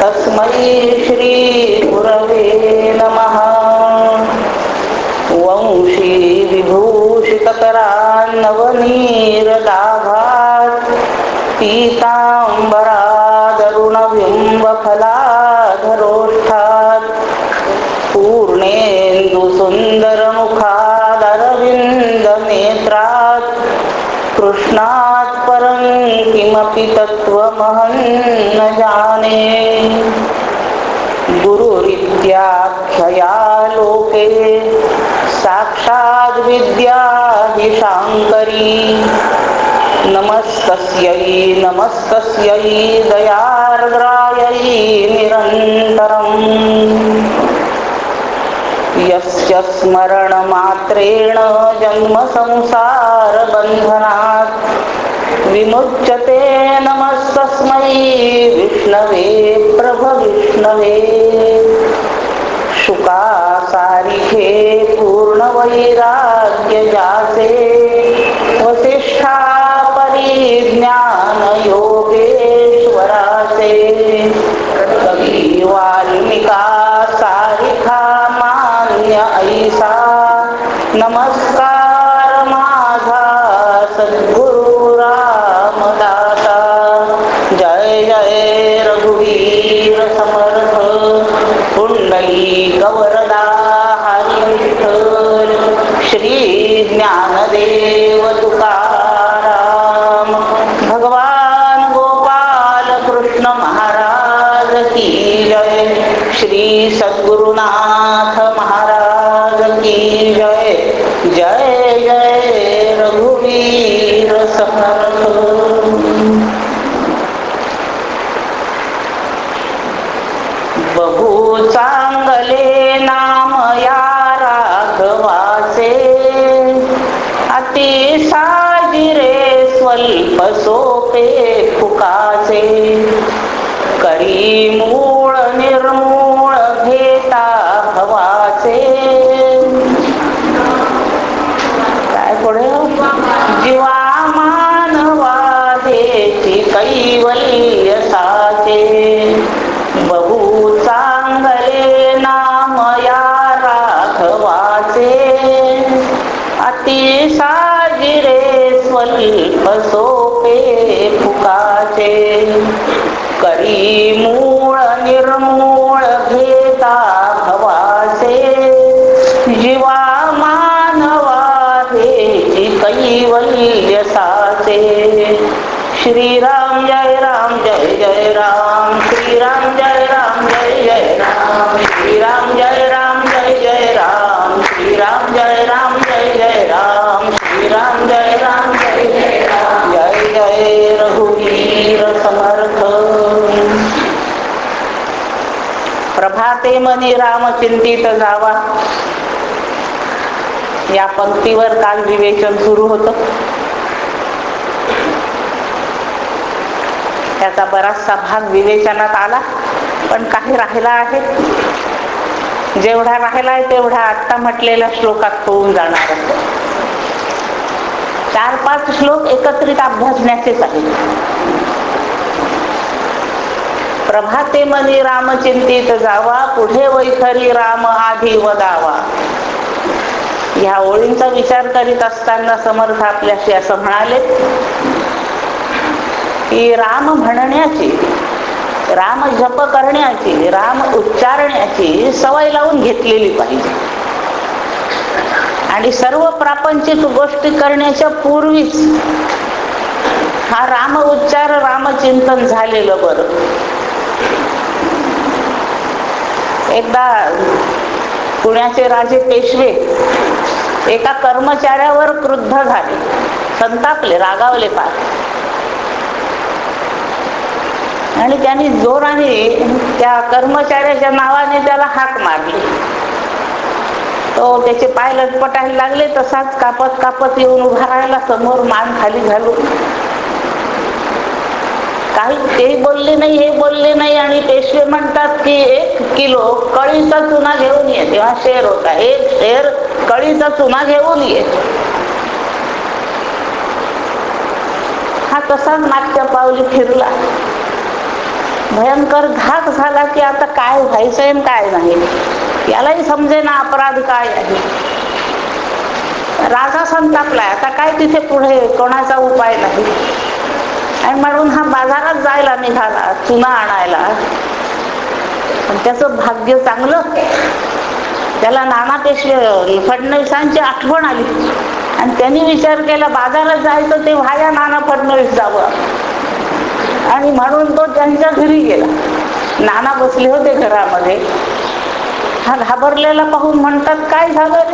तस्मै श्रीगुरवे होते साक्षात विद्या हि शाङ्करी। नमस्तस्यै नमस्तस्यै दयार्द्रायै निरन्तरम्। यस्य स्मरणमात्रेण जन्मसंसारबन्धनात् विमुच्यते नमस्तस्मै विष्णवे प्रभविष्णवे। शुका सारिखे पूर्ण वैराग्य जासे। वसिष्ठा परिज्ञान योगेश्वरासे। श्रीराम जय राम जय जय राम। श्रीराम जय राम जय जय राम। श्रीराम जय राम जय जय राम। श्रीराम जय राम जय जय राम। श्रीराम जय राम जय जय राम। जय जय रघुवीर समर्थ। प्रभाते मनी राम चिंतित जावा। या पंक्तीवर काल विवेचन सुरू होतं. त्याचा बराचसा भाग विवेचनात आला पण काही राहिला आहे. जेवढा राहिला आहे तेवढा आत्ता म्हटलेल्या श्लोकात होऊन जाणार आहे. चार पाच श्लोक एकत्रित अभ्यासण्याचेच आहेत. प्रभाते मनी राम चिंतित जावा पुढे वैखरी राम आधी वदावा. ह्या ओळींचा विचार करीत असताना समर्थ आपल्याशी असं म्हणाले की राम म्हणण्याची राम जप करण्याची राम उच्चारण्याची सवय लावून घेतलेली पाहिजे. आणि सर्व प्रापंचिक गोष्टी करण्याच्या पूर्वीच हा राम उच्चार रामचिंतन झालेलं बरं. एकदा पुण्याचे राजे पेशवे एका कर्मचाऱ्यावर क्रुद्ध झाले संतापले रागावले पाहिजे आणि त्यांनी जोराने त्या कर्मचाऱ्याच्या नावाने त्याला हाक मारली तो त्याचे पाय लटपटायला लागले तसाच कापत कापत येऊन उभा राहिला समोर मान खाली घालून. काही ते बोलले नाही हे बोलले नाही आणि पेशवे म्हणतात की एक किलो कळीचा चुना घेऊन ये तेव्हा शेर होता. एक शेर कळीचा चुना घेऊन ये. हा तसाच मागच्या पावली फिरला. भयंकर धाक झाला की आता काय व्हायचंय काय नाही. यालाही समजेना अपराध काय आहे. राजा संतापलाय. आता काय तिथे पुढे? कोणाचा उपाय नाही. आणि म्हणून हा बाजारात जायला निघाला चुना आणायला. पण त्याचं भाग्य चांगलं. त्याला नाना पेशवे फडणवीसांची आठवण आली. आणि त्यांनी विचार केला बाजारात जायचं ते व्हाया नाना फडणवीस जावं. आणि म्हणून तो त्यांच्या घरी गेला. नाना बसले होते घरामध्ये. हा घाबरलेला पाहून म्हणतात काय झालं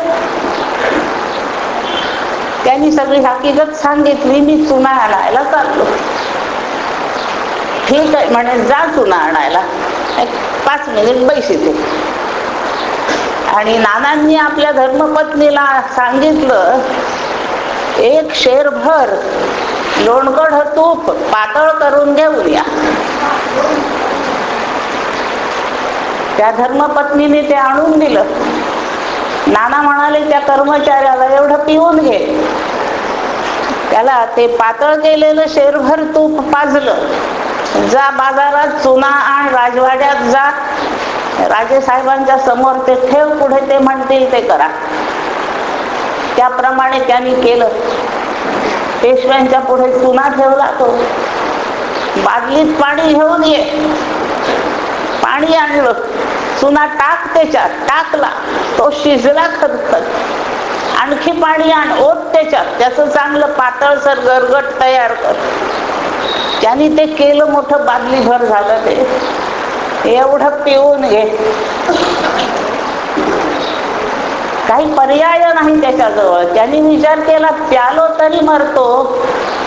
त्यांनी सगळी हकीकत सांगितली मी चुना आणायला चाललो. ठीक आहे म्हणे जा चुना आणायला. पाच मिनिट बैस इथे. आणि नानांनी आपल्या धर्मपत्नीला सांगितलं एक शेरभर लोणकड तूप पातळ करून घेऊन या त्या धर्मपत्नीने ते आणून दिलं. नाना म्हणाले त्या कर्मचाऱ्याला एवढं पिऊन घे. त्याला ते पातळ केलेलं शेरभर तूप पाजलं. जा बाजारात चुना आण राजवाड्यात जा. राजे साहेबांच्या समोर ते ठेव पुढे ते म्हणतील ते करा. त्याप्रमाणे त्यांनी केलं. पेशव्यांच्या पुढे चुना ठेवला तो. बादलीत पाणी घेऊन ये. पाणी आणलं. चुना टाक त्याच्यात. टाकला. तो शिजला खदखद. आणखी पाणी आण. ओत त्याच्यात. त्याचं चांगलं पातळसर गरगट तयार कर. त्याने ते केलं मोठं बादलीभर झालं ते. एवढं पिऊन घे. काही पर्याय नाही त्याच्याजवळ. त्यांनी विचार केला प्यालो तरी मरतो.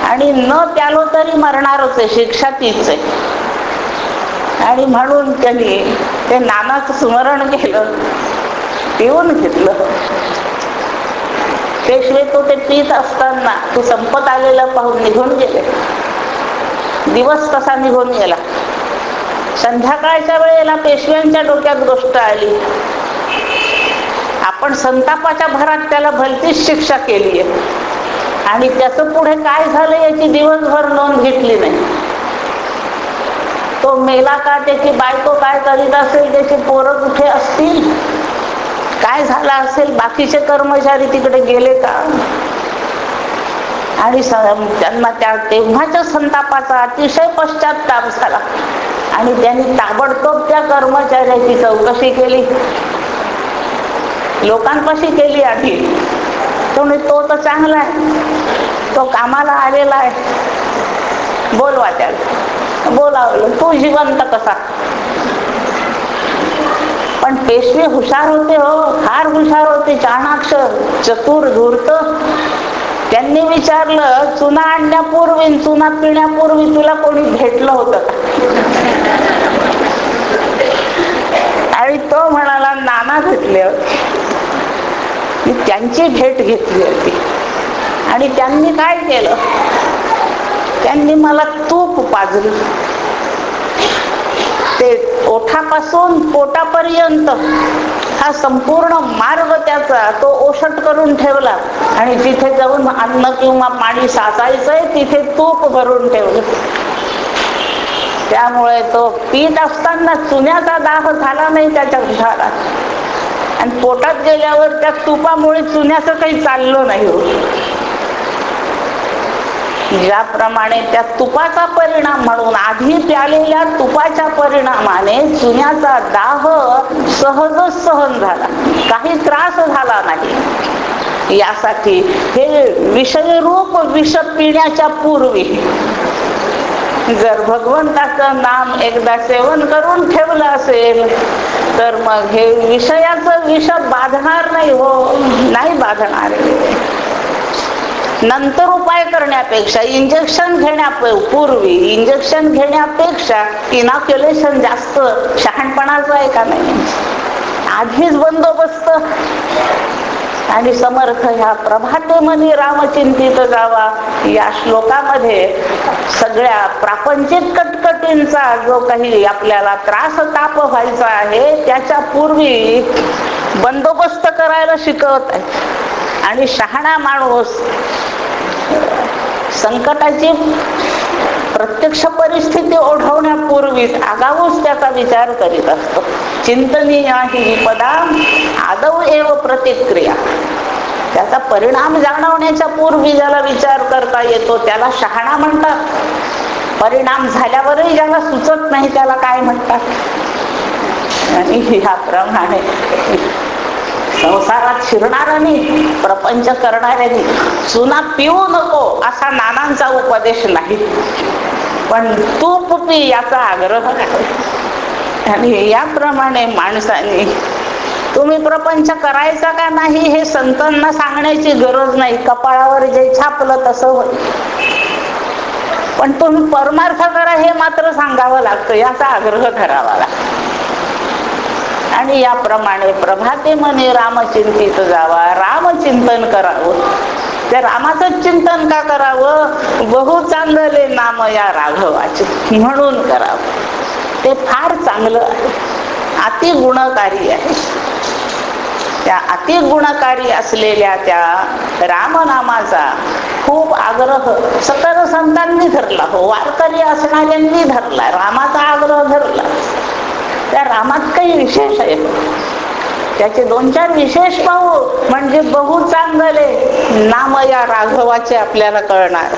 आणि न प्यालो तरी मरणारच आहे शिक्षा तीच आहे. आणि म्हणून त्यांनी ते नानाचं स्मरण केलं पिऊन घेतलं. पेशवे तो ते पित असताना ते संपत आलेलं पाहून निघून गेले. दिवस तसा निघून गेला. संध्याकाळच्या वेळेला पेशव्यांच्या डोक्यात गोष्ट आली. आपण संतापाच्या भरात त्याला भलतीच शिक्षा केली आहे आणि त्याचं पुढे काय झालं याची दिवसभर नोंद घेतली नाही. तो मेला का त्याची बायको काय करीत असेल त्याचे पोरं कुठे असतील? काय झालं असेल? बाकीचे कर्मचारी तिकडे गेले का? आणि त्यांना त्या तेव्हाच्या संतापाचा अतिशय पश्चाताप झाला. आणि त्यांनी ताबडतोब त्या कर्मचाऱ्याची चौकशी केली. लोकांपाशी केली आधी. तो तो तर चांगला आहे. तो कामाला आलेला आहे. बोलवा त्याला. बोलावलं तू जिवंत कसा? पण पेशवे हुशार होते हो. फार हुशार होते. चाणाक्ष चतुर धूर्त. त्यांनी विचारलं चुना आणण्यापूर्वी चुना पिण्यापूर्वी तुला कोणी भेटलं होतं आणि तो म्हणाला नाना भेटले होते. त्यांची भेट घेतली होती. आणि त्यांनी काय केलं? त्यांनी मला तूप पाजली. ते ओठापासून पोटापर्यंत हा संपूर्ण मार्ग त्याचा तो ओशट करून ठेवला. आणि तिथे जाऊन अन्न किंवा पाणी साचायचंय तिथे तूप भरून ठेवलं. त्यामुळे तो पीत असताना चुन्याचा दाह झाला नाही त्याच्या घरात आणि पोटात गेल्यावर त्या तुपामुळे चुन्याचं काही चाललं नाही हो. ज्याप्रमाणे त्या तुपाचा परिणाम म्हणून आधी प्यालेल्या तुपाच्या परिणामाने चुन्याचा दाह सहजच सहन झाला. काही त्रास झाला नाही. यासाठी हे विषयरूप विष पिण्याच्या पूर्वी जर भगवंताचं नाम एकदा सेवन करून ठेवलं असेल तर मग हे विषयाचं विष बाधणार नाही हो. नाही बाधणार. नंतर उपाय करण्यापेक्षा इंजेक्शन घेण्यापूर्वी इंजेक्शन घेण्यापेक्षा इनॉक्युलेशन जास्त शहाणपणाचं आहे का नाही? आधीच बंदोबस्त. आणि समर्थ ह्या प्रभाते मनी रामचिंतित जावा. या श्लोकामध्ये सगळ्या प्रापंचिक कटकटींचा जो काही आपल्याला त्रास ताप व्हायचा आहे त्याच्या पूर्वी बंदोबस्त करायला शिकवत आहे आणि शहाणा माणूस संकटाची प्रत्यक्ष परिस्थिती ओढवण्यापूर्वीच आगाऊच त्याचा विचार करीत असतो. चिंतनीय ही विपदा आदव एव प्रतिक्रिया. त्याचा परिणाम जाणवण्याच्या पूर्वी ज्याला विचार करता येतो त्याला शहाणा म्हणतात. परिणाम झाल्यावरही ज्याला सुचत नाही त्याला काय म्हणतात? आणि ह्याप्रमाणे संसारात शिरणाऱ्याने प्रपंच करणाऱ्याने चुना पिऊ नको असा नानांचा उपदेश नाही. पण तूप पी याचा आग्रह आणि याप्रमाणे माणसाने तुम्ही प्रपंच करायचा का नाही हे संतांना सांगण्याची गरज नाही. कपाळावर जे छापलं तसं होईल. पण तुम्ही परमार्थ करा हे मात्र सांगावं लागतं. याचा आग्रह करावा लागतो. आणि याप्रमाणे प्रभाते म्हणे रामचिंतित जावा. रामचिंतन करावं. त्या रामाचं चिंतन का करावं? बहु चांगले नाम या राघवाचे. म्हणून करावं. ते फार चांगलं आहे. अति गुणकारी आहे. त्या अति गुणकारी असलेल्या त्या रामनामाचा खूप आग्रह सकल संतांनी धरला. हो वारकरी असणाऱ्यांनी धरला. रामाचा आग्रह धरला. त्या रामात काही विशेष आहे त्याचे दोन चार विशेष पाहू म्हणजे बहु चांगले. नाम या राघवाचे आपल्याला कळणार.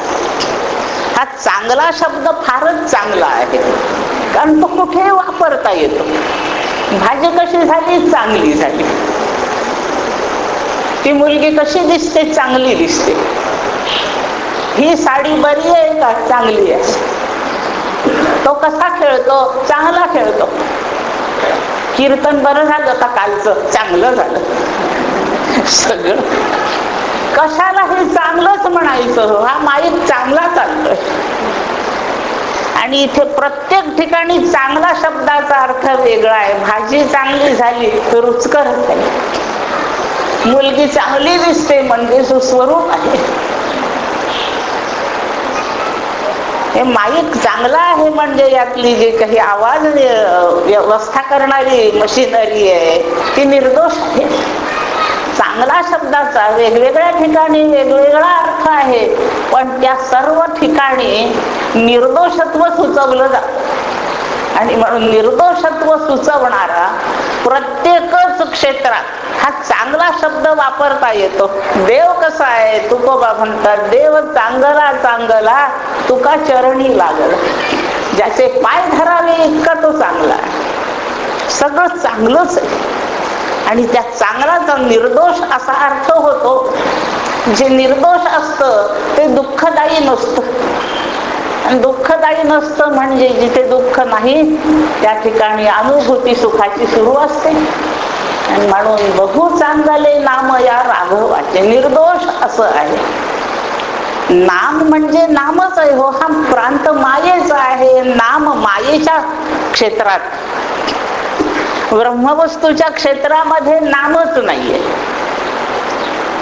हा चांगला शब्द फारच चांगला आहे. कारण तो कुठे वापरता येतो? भाजी कशी झाली? चांगली झाली. ती मुलगी कशी दिसते? चांगली दिसते. ही साडी बरी आहे का? चांगली आहे. तो कसा खेळतो? चांगला खेळतो. कीर्तन बरं झालं आता कालचं? चांगलं झालं. सगळं. कशाला हे चांगलंच म्हणायचं? हा माईक चांगला चालतोय. आणि इथे प्रत्येक ठिकाणी चांगला शब्दाचा अर्थ वेगळा आहे. भाजी चांगली झाली तर रुचकर झाली. मुलगी चांगली दिसते म्हणजे सुस्वरूप आहे. हे माईक चांगला आहे म्हणजे यातली जे काही आवाज व्यवस्था करणारी मशिनरी आहे ती निर्दोष आहे. चांगला शब्दाचा वेगवेगळ्या ठिकाणी वेगवेगळा अर्थ आहे पण त्या सर्व ठिकाणी निर्दोषत्व सुचवलं जात. आणि म्हणून निर्दोषत्व सुचवणारा प्रत्येकच क्षेत्रात हा चांगला शब्द वापरता येतो. देव कसा आहे? तुकोबा म्हणतात देव चांगला चांगला तुका चरणी लागल. ज्याचे पाय धरावे इतका तो चांगला आहे. सगळं चांगलंच आहे. आणि त्या चांगलाचा निर्दोष असा अर्थ होतो जे निर्दोष असतं ते दुःखदायी नसतं. दुःखदायी नसतं म्हणजे जिथे दुःख नाही त्या ठिकाणी अनुभूती सुखाची सुरू असते. आणि म्हणून बहु चांगले नाम या राघवाचे निर्दोष असं आहे. नाम म्हणजे नामच आहे हो हा प्रांत मायेचा आहे. नाम मायेच्या क्षेत्रात. ब्रह्मवस्तूच्या क्षेत्रामध्ये नामच नाहीये.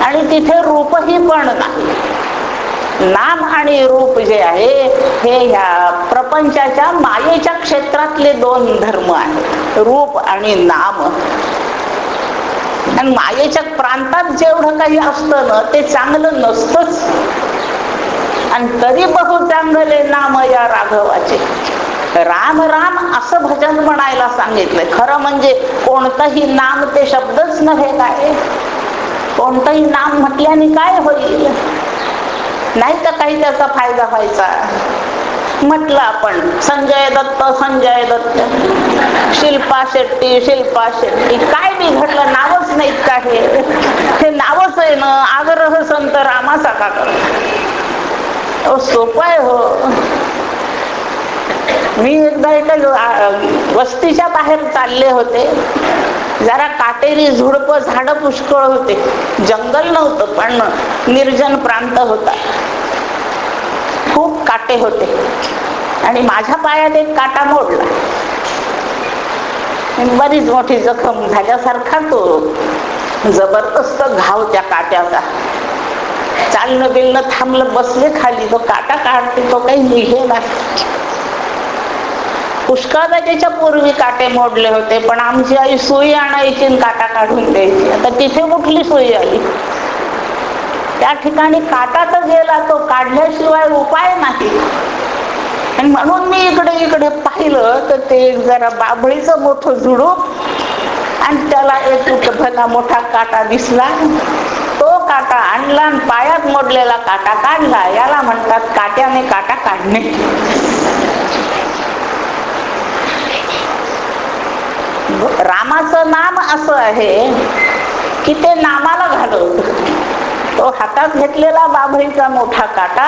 आणि तिथे रूपही पण नाही. नाम आणि रूप जे आहे हे ह्या प्रपंचाच्या मायेच्या क्षेत्रातले दोन धर्म आहेत. रूप आणि नाम. आणि मायेच्या प्रांतात जेवढं काही असतं ना ते चांगलं नसतच. आणि तरी बहु चांगले नाम या राघवाचे. राम राम असं भजन म्हणायला सांगितलंय. खरं म्हणजे कोणतंही नाम ते शब्दच नव्हे काय. कोणतंही नाम म्हटल्याने काय होईल? नाही तर काही त्याचा फायदा व्हायचा? म्हटलं आपण संजय दत्त संजय दत्त. शिल्पा शेट्टी शिल्पा शेट्टी. काय बिघडलं? नावच नाहीत का हे? हे नावच आहे ना आग्रह संत रामाचा का करतो सोपं आहे हो. मी एकदा एका वस्तीच्या बाहेर चालले होते. जरा काटेरी झुडप झाड पुष्कळ होते. जंगल नव्हतं पण निर्जन प्रांत होता. खूप काटे होते. आणि माझ्या पायात एक काटा मोडला. बरीच मोठी जखम झाल्यासारखा तो जबरदस्त घाव त्या काट्याचा. चालणं बिलणं थांबलं बसले खाली. तो काटा काढते तो काही निघेना पुष्कळदा त्याच्या पूर्वी काटे मोडले होते पण आमची आई सुई आणायची काटा काढून द्यायची. आता तिथे कुठली सुई आली. त्या ठिकाणी काटा तर गेला तो काढल्याशिवाय उपाय नाही. आणि म्हणून मी इकडे इकडे पाहिलं तर ते जरा बाबळीचं मोठं झुडूप आणि त्याला एक भला मोठा काटा दिसला. तो काटा आणला आणि पायात मोडलेला काटा काढला. याला म्हणतात काट्याने काटा काढणे. रामाचं नाम असं आहे की ते नामाला घालवत तो हातात घेतलेला बाभळीचा मोठा काटा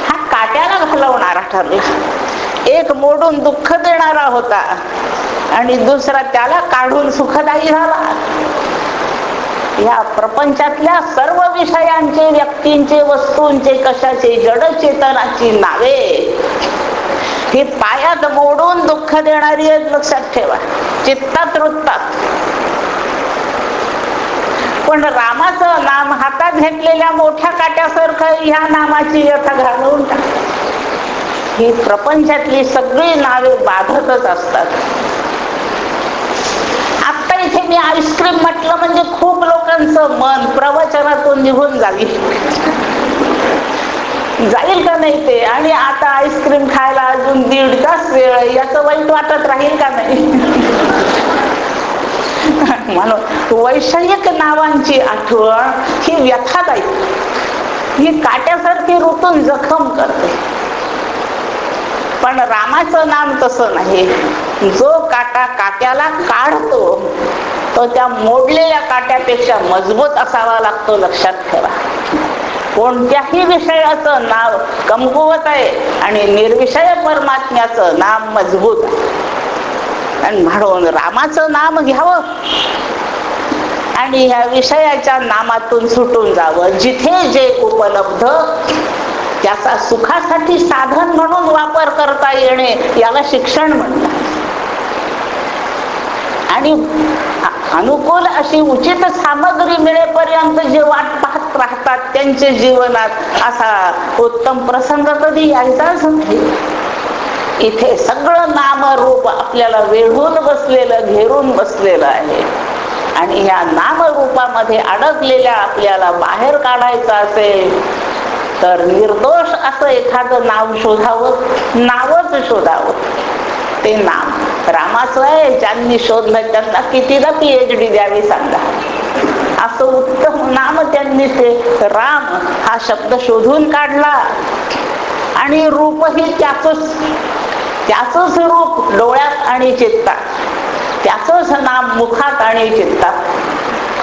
हा काट्याला घालवणारा ठरला. एक मोडून दुःख देणारा होता आणि दुसरा त्याला काढून सुखदायी झाला. या प्रपंचातल्या सर्व विषयांचे व्यक्तींचे वस्तूंचे कशाचे जड चेतनाची नावे ही पायात मोडून दुःख देणारी आहेत लक्षात ठेवा. चित्तात वृत्तात. पण रामाचं नाम हातात घेतलेल्या मोठ्या काट्यासारखं ह्या नामाची यथा घालवून टाक. ही प्रपंचातली सगळी नावे बाधतच असतात. आता इथे मी आईस्क्रीम म्हटलं म्हणजे खूप लोकांचं मन प्रवचनातून निघून जावी जाईल का नाही ते? आणि आता आईस्क्रीम खायला अजून दीड तास वेळ याचं वाईट वाटत राहील का नाही? म्हणून वैषयिक नावांची आठवण ही व्यथादायी. ही काट्यासारखी ऋतून जखम करते. पण रामाचं नाम तसं नाही. जो काटा काट्याला काढतो तो त्या मोडलेल्या काट्यापेक्षा मजबूत असावा लागतो लक्षात ठेवा. कोणत्याही विषयाचं नाव कमकुवत आहे आणि निर्विषय परमात्म्याचं नाम मजबूत. आहे आणि म्हणून रामाचं नाम घ्यावं. आणि ह्या विषयाच्या नामातून सुटून जावं. जिथे जे उपलब्ध त्याचा सुखासाठी साधन म्हणून वापर करता येणे याला शिक्षण म्हणतात. आणि अनुकूल अशी उचित सामग्री मिळेपर्यंत जे वाट पाहत राहतात त्यांच्या जीवनात असा उत्तम प्रसंग कधी यायचाच नाही इथे सगळं नामरूप आपल्याला वेढून बसलेलं घेरून बसलेलं आहे. आणि या नामरूपामध्ये अडकलेल्या आपल्याला बाहेर काढायचं असेल तर निर्दोष असं एखादं नाव शोधावं नावच शोधावं. ते नाम रामाचं ज्यांनी शोधलं त्यांना कितीदा पीएचडी द्यावी सांगा? असं उत्तम नाम त्यांनी ते राम हा शब्द शोधून काढला. आणि रूपही त्याच त्याच रूप डोळ्यात आणि चित्तात. त्याचंच नाम मुखात आणि चित्तात.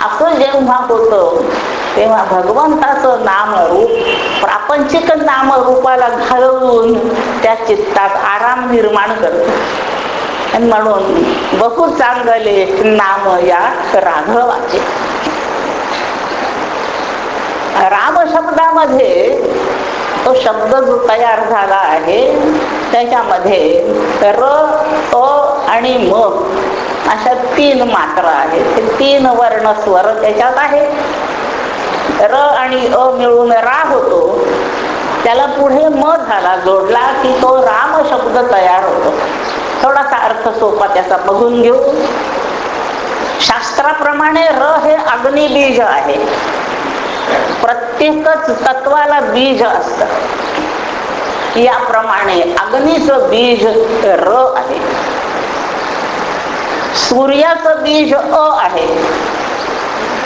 असं जेव्हा होतं तेव्हा भगवंताचं नाम रूप प्रापंचिक नाम रूपाला घालवून त्या चित्तात आराम निर्माण करतो. म्हणून बहु चांगले नाम या राघवाचे. राम शब्दामध्ये तो शब्द जो तयार झाला आहे त्याच्यामध्ये र अ आणि म अशा तीन मात्रा आहेत. ते तीन वर्ण स्वर त्याच्यात आहे. र आणि अ मिळून रा होतो. त्याला पुढे म झाला जोडला की तो राम शब्द तयार होतो. थोडासा अर्थ सोपा त्याचा बघून घेऊ. शास्त्राप्रमाणे र हे अग्निबीज आहे. प्रत्येकच तत्वाला बीज असत. याप्रमाणे अग्नीचं बीज र आहे. सूर्याचं बीज अ आहे.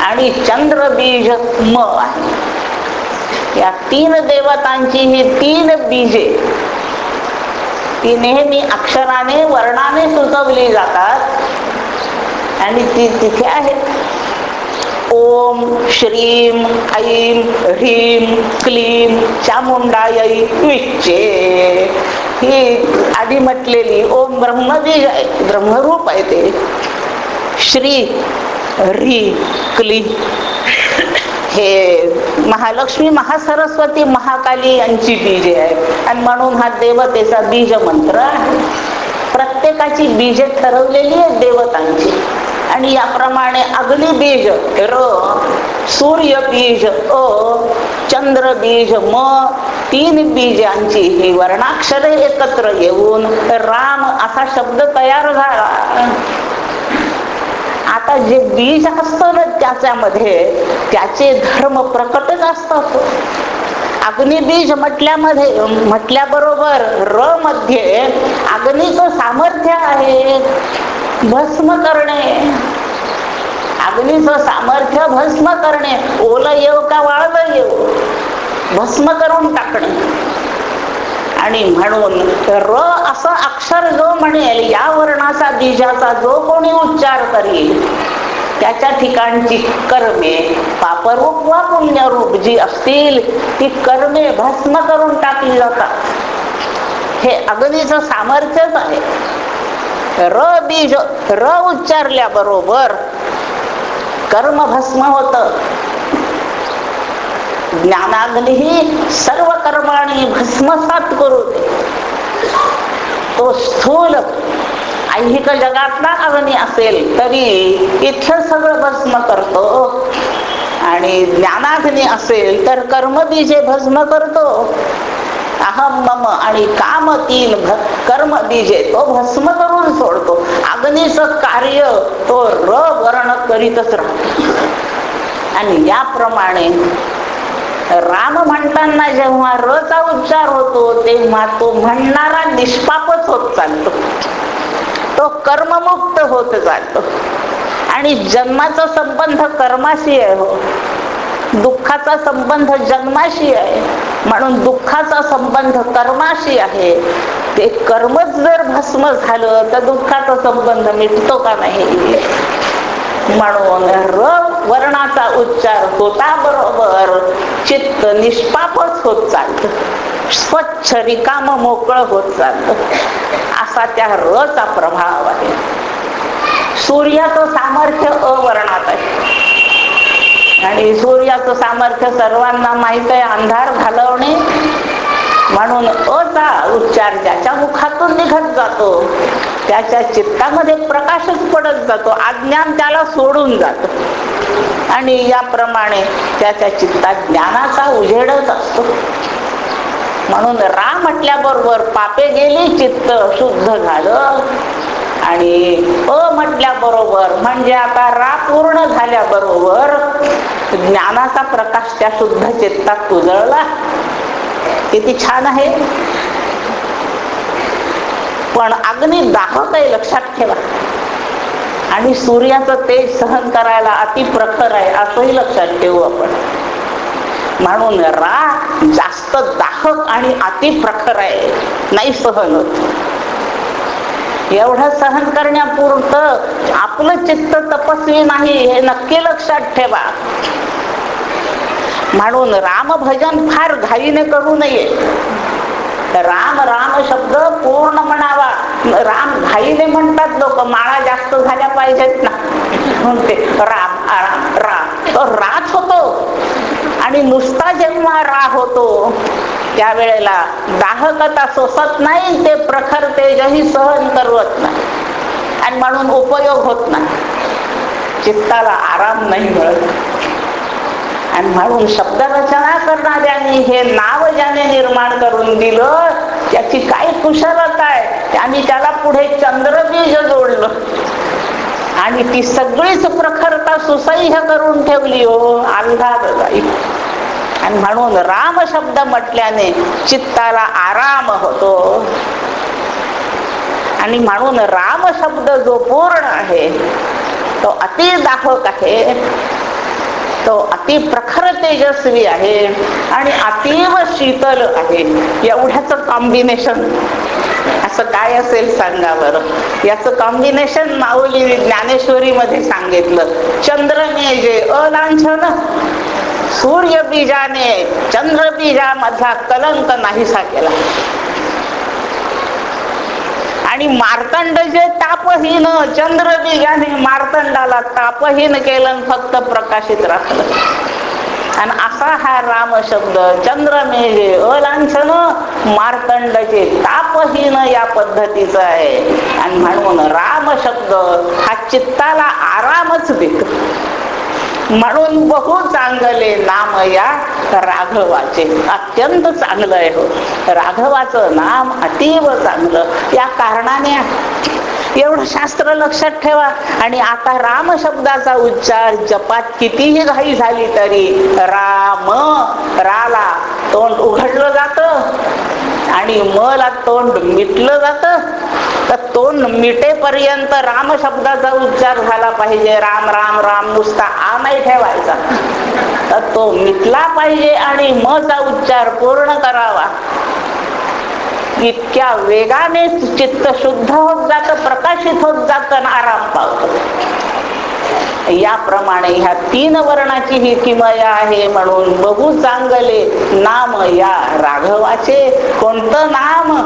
आणि चंद्र बीज म आहे. या तीन देवतांची ही तीन बीजे ती नेहमी अक्षराने वर्णाने सुचवली जातात. आणि ती तिथे आहेत. ओम श्रीम ऐम ह्रीम क्लीम चामुंडाई विच्चे. ही आधी म्हटलेली ओम ब्रह्मबीज आहे. ब्रह्मरूप आहे ते. श्री ह्री क्ली. हे महालक्ष्मी महासरस्वती महाकाली यांची बीजे आहेत. आणि म्हणून हा देवतेचा बीज मंत्र आहे. प्रत्येकाची बीजे ठरवलेली आहे देवतांची. आणि याप्रमाणे अग्नि बीज र सूर्य बीज अ चंद्र बीज म तीन बीजांची ही वर्णाक्षरे एकत्र येऊन राम असा शब्द तयार झाला. आता जे बीज असतं ना त्याच्यामध्ये त्याचे धर्म प्रकटच असतात. अग्निबीज म्हटल्यामध्ये म्हटल्याबरोबर र मध्ये अग्नीचं सामर्थ्य आहे. भस्म करणे. अग्नीचं सामर्थ्य भस्म करणे. ओलं येऊ का वाळलं येऊ? भस्म करून टाकणे. आणि म्हणून र असं अक्षर जो म्हणेल या वर्णाचा बीजाचा जो कोणी उच्चार करील त्याच्या ठिकाणची कर्मे पापरूप वा पुण्यरूप जी असतील ती कर्मे भस्म करून टाकली जातात. हे अग्नीचं सामर्थ्यच आहे. र बीज र उच्चारल्याबरोबर कर्म भस्म होत. ज्ञानाग्नी ही सर्व कर्माणी भस्मसात करू दे. तो स्थूल ऐहिक जगातला अग्नी असेल तरी इथं सगळं भस्म करतो. आणि ज्ञानाग्नी असेल तर कर्मबीजे भस्म करतो. अहम मम आणि काम तीन कर्म बीजे तो भस्म करून सोडतो. अग्नीचं कार्य तो र वर्ण करीतच राहतो. आणि याप्रमाणे राम म्हणताना जेव्हा रचा उच्चार होतो तेव्हा तो म्हणणारा निष्पापच होत चालतो. तो कर्ममुक्त होत जातो. आणि जन्माचा संबंध कर्माशी आहे हो. दुःखाचा संबंध जन्माशी आहे. म्हणून दुःखाचा संबंध कर्माशी आहे. ते कर्मच जर भस्म झालं तर दुःखाचा संबंध मिटतो का नाही? म्हणून र वर्णाचा उच्चार होता बरोबर. चित्त निष्पापच होत चालत. स्वच्छ रिकाम मोकळं होत चालत. असा त्या रचा प्रभाव आहे. सूर्याचं सामर्थ्य अवर्णात आहे. आणि सूर्याचं सामर्थ्य सर्वांना माहीत आहे अंधार घालवणे. म्हणून अचा उच्चार ज्याच्या मुखातून निघत जातो त्याच्या चित्तामध्ये प्रकाशच पडत जातो. अज्ञान त्याला सोडून जात. आणि याप्रमाणे त्याच्या चित्तात ज्ञानाचा उजेडच असतो. म्हणून रा म्हटल्याबरोबर पापे गेली चित्त शुद्ध झालं. आणि अ म्हटल्याबरोबर म्हणजे आता रा पूर्ण झाल्याबरोबर ज्ञानाचा प्रकाश त्या शुद्ध चित्तात उजळला. किती छान आहे. पण अग्नी दाहक आहे लक्षात ठेवा. आणि सूर्याचं तेज सहन करायला अति प्रखर आहे असंही लक्षात ठेवू आपण. म्हणून रा जास्त दाहक आणि अति प्रखर आहे नाही सहन होत. एवढं सहन करण्यापुरतं आपलं चित्त तपस्वी नाही हे नक्की लक्षात ठेवा. म्हणून राम भजन फार घाईने करू नये. राम राम शब्द पूर्ण म्हणावा. राम घाईने म्हणतात लोक माळा जास्त झाल्या पाहिजेत ना. म्हणते राम राम राम. तो राच होतो. आणि नुसता जेव्हा रा होतो त्यावेळेला दाहकता सोसत नाही ते प्रखर तेजही सहन करवत नाही. आणि म्हणून उपयोग होत नाही. चित्ताला आराम नाही मिळत. आणि म्हणून शब्दरचना करणाऱ्यांनी हे नाव ज्याने निर्माण करून दिलं त्याची काय कुशलता आहे? त्यांनी त्याला पुढे चंद्रबीज जोडलं. आणि ती सगळीच प्रखरता सुसह्य करून ठेवली हो अंधार जाईल आणि म्हणून राम शब्द म्हटल्याने चित्ताला आराम होतो. आणि म्हणून राम शब्द जो पूर्ण आहे तो अतिदाहक आहे. तो अति प्रखर तेजस्वी आहे आणि अतीव शीतल आहे. एवढ्याच कॉम्बिनेशन असं काय असेल सांगा बरं. याच कॉम्बिनेशन माऊली ज्ञानेश्वरी मध्ये सांगितलं. चंद्रने जे अलांछन सूर्य बीजाने चंद्र बीजामधला कलंक नाहीसा केला. आणि मार्तंड जे तापहीन चंद्र मार्तंडाला तापहीन केलं फक्त प्रकाशित राखलं. आणि असा हा राम शब्द चंद्रमेजे अलांछन मार्तंडचे तापहीन या पद्धतीचा आहे. आणि म्हणून राम शब्द हा चित्ताला आरामच देतो. म्हणून बहु चांगले नाम या राघवाचे. अत्यंत चांगलं आहे हो. राघवाचं नाम अतीव चांगलं. या कारणाने एवढं शास्त्र लक्षात ठेवा. आणि आता राम शब्दाचा उच्चार जपात कितीही घाई झाली तरी राम राला तोंड उघडलं जात. आणि मला तोंड मिटलं जात. तर तोंड मिटेपर्यंत राम शब्दाचा उच्चार झाला पाहिजे. राम राम राम नुसता आ नाही ठेवायचा. तर तो मिटला पाहिजे आणि मचा उच्चार पूर्ण करावा. इतक्या वेगाने चित्त शुद्ध होत जात प्रकाशित होत जात आराम पावत. याप्रमाणे ह्या तीन वर्णाची ही किमया आहे म्हणून बहु चांगले नाम या राघवाचे. कोणतं नाम?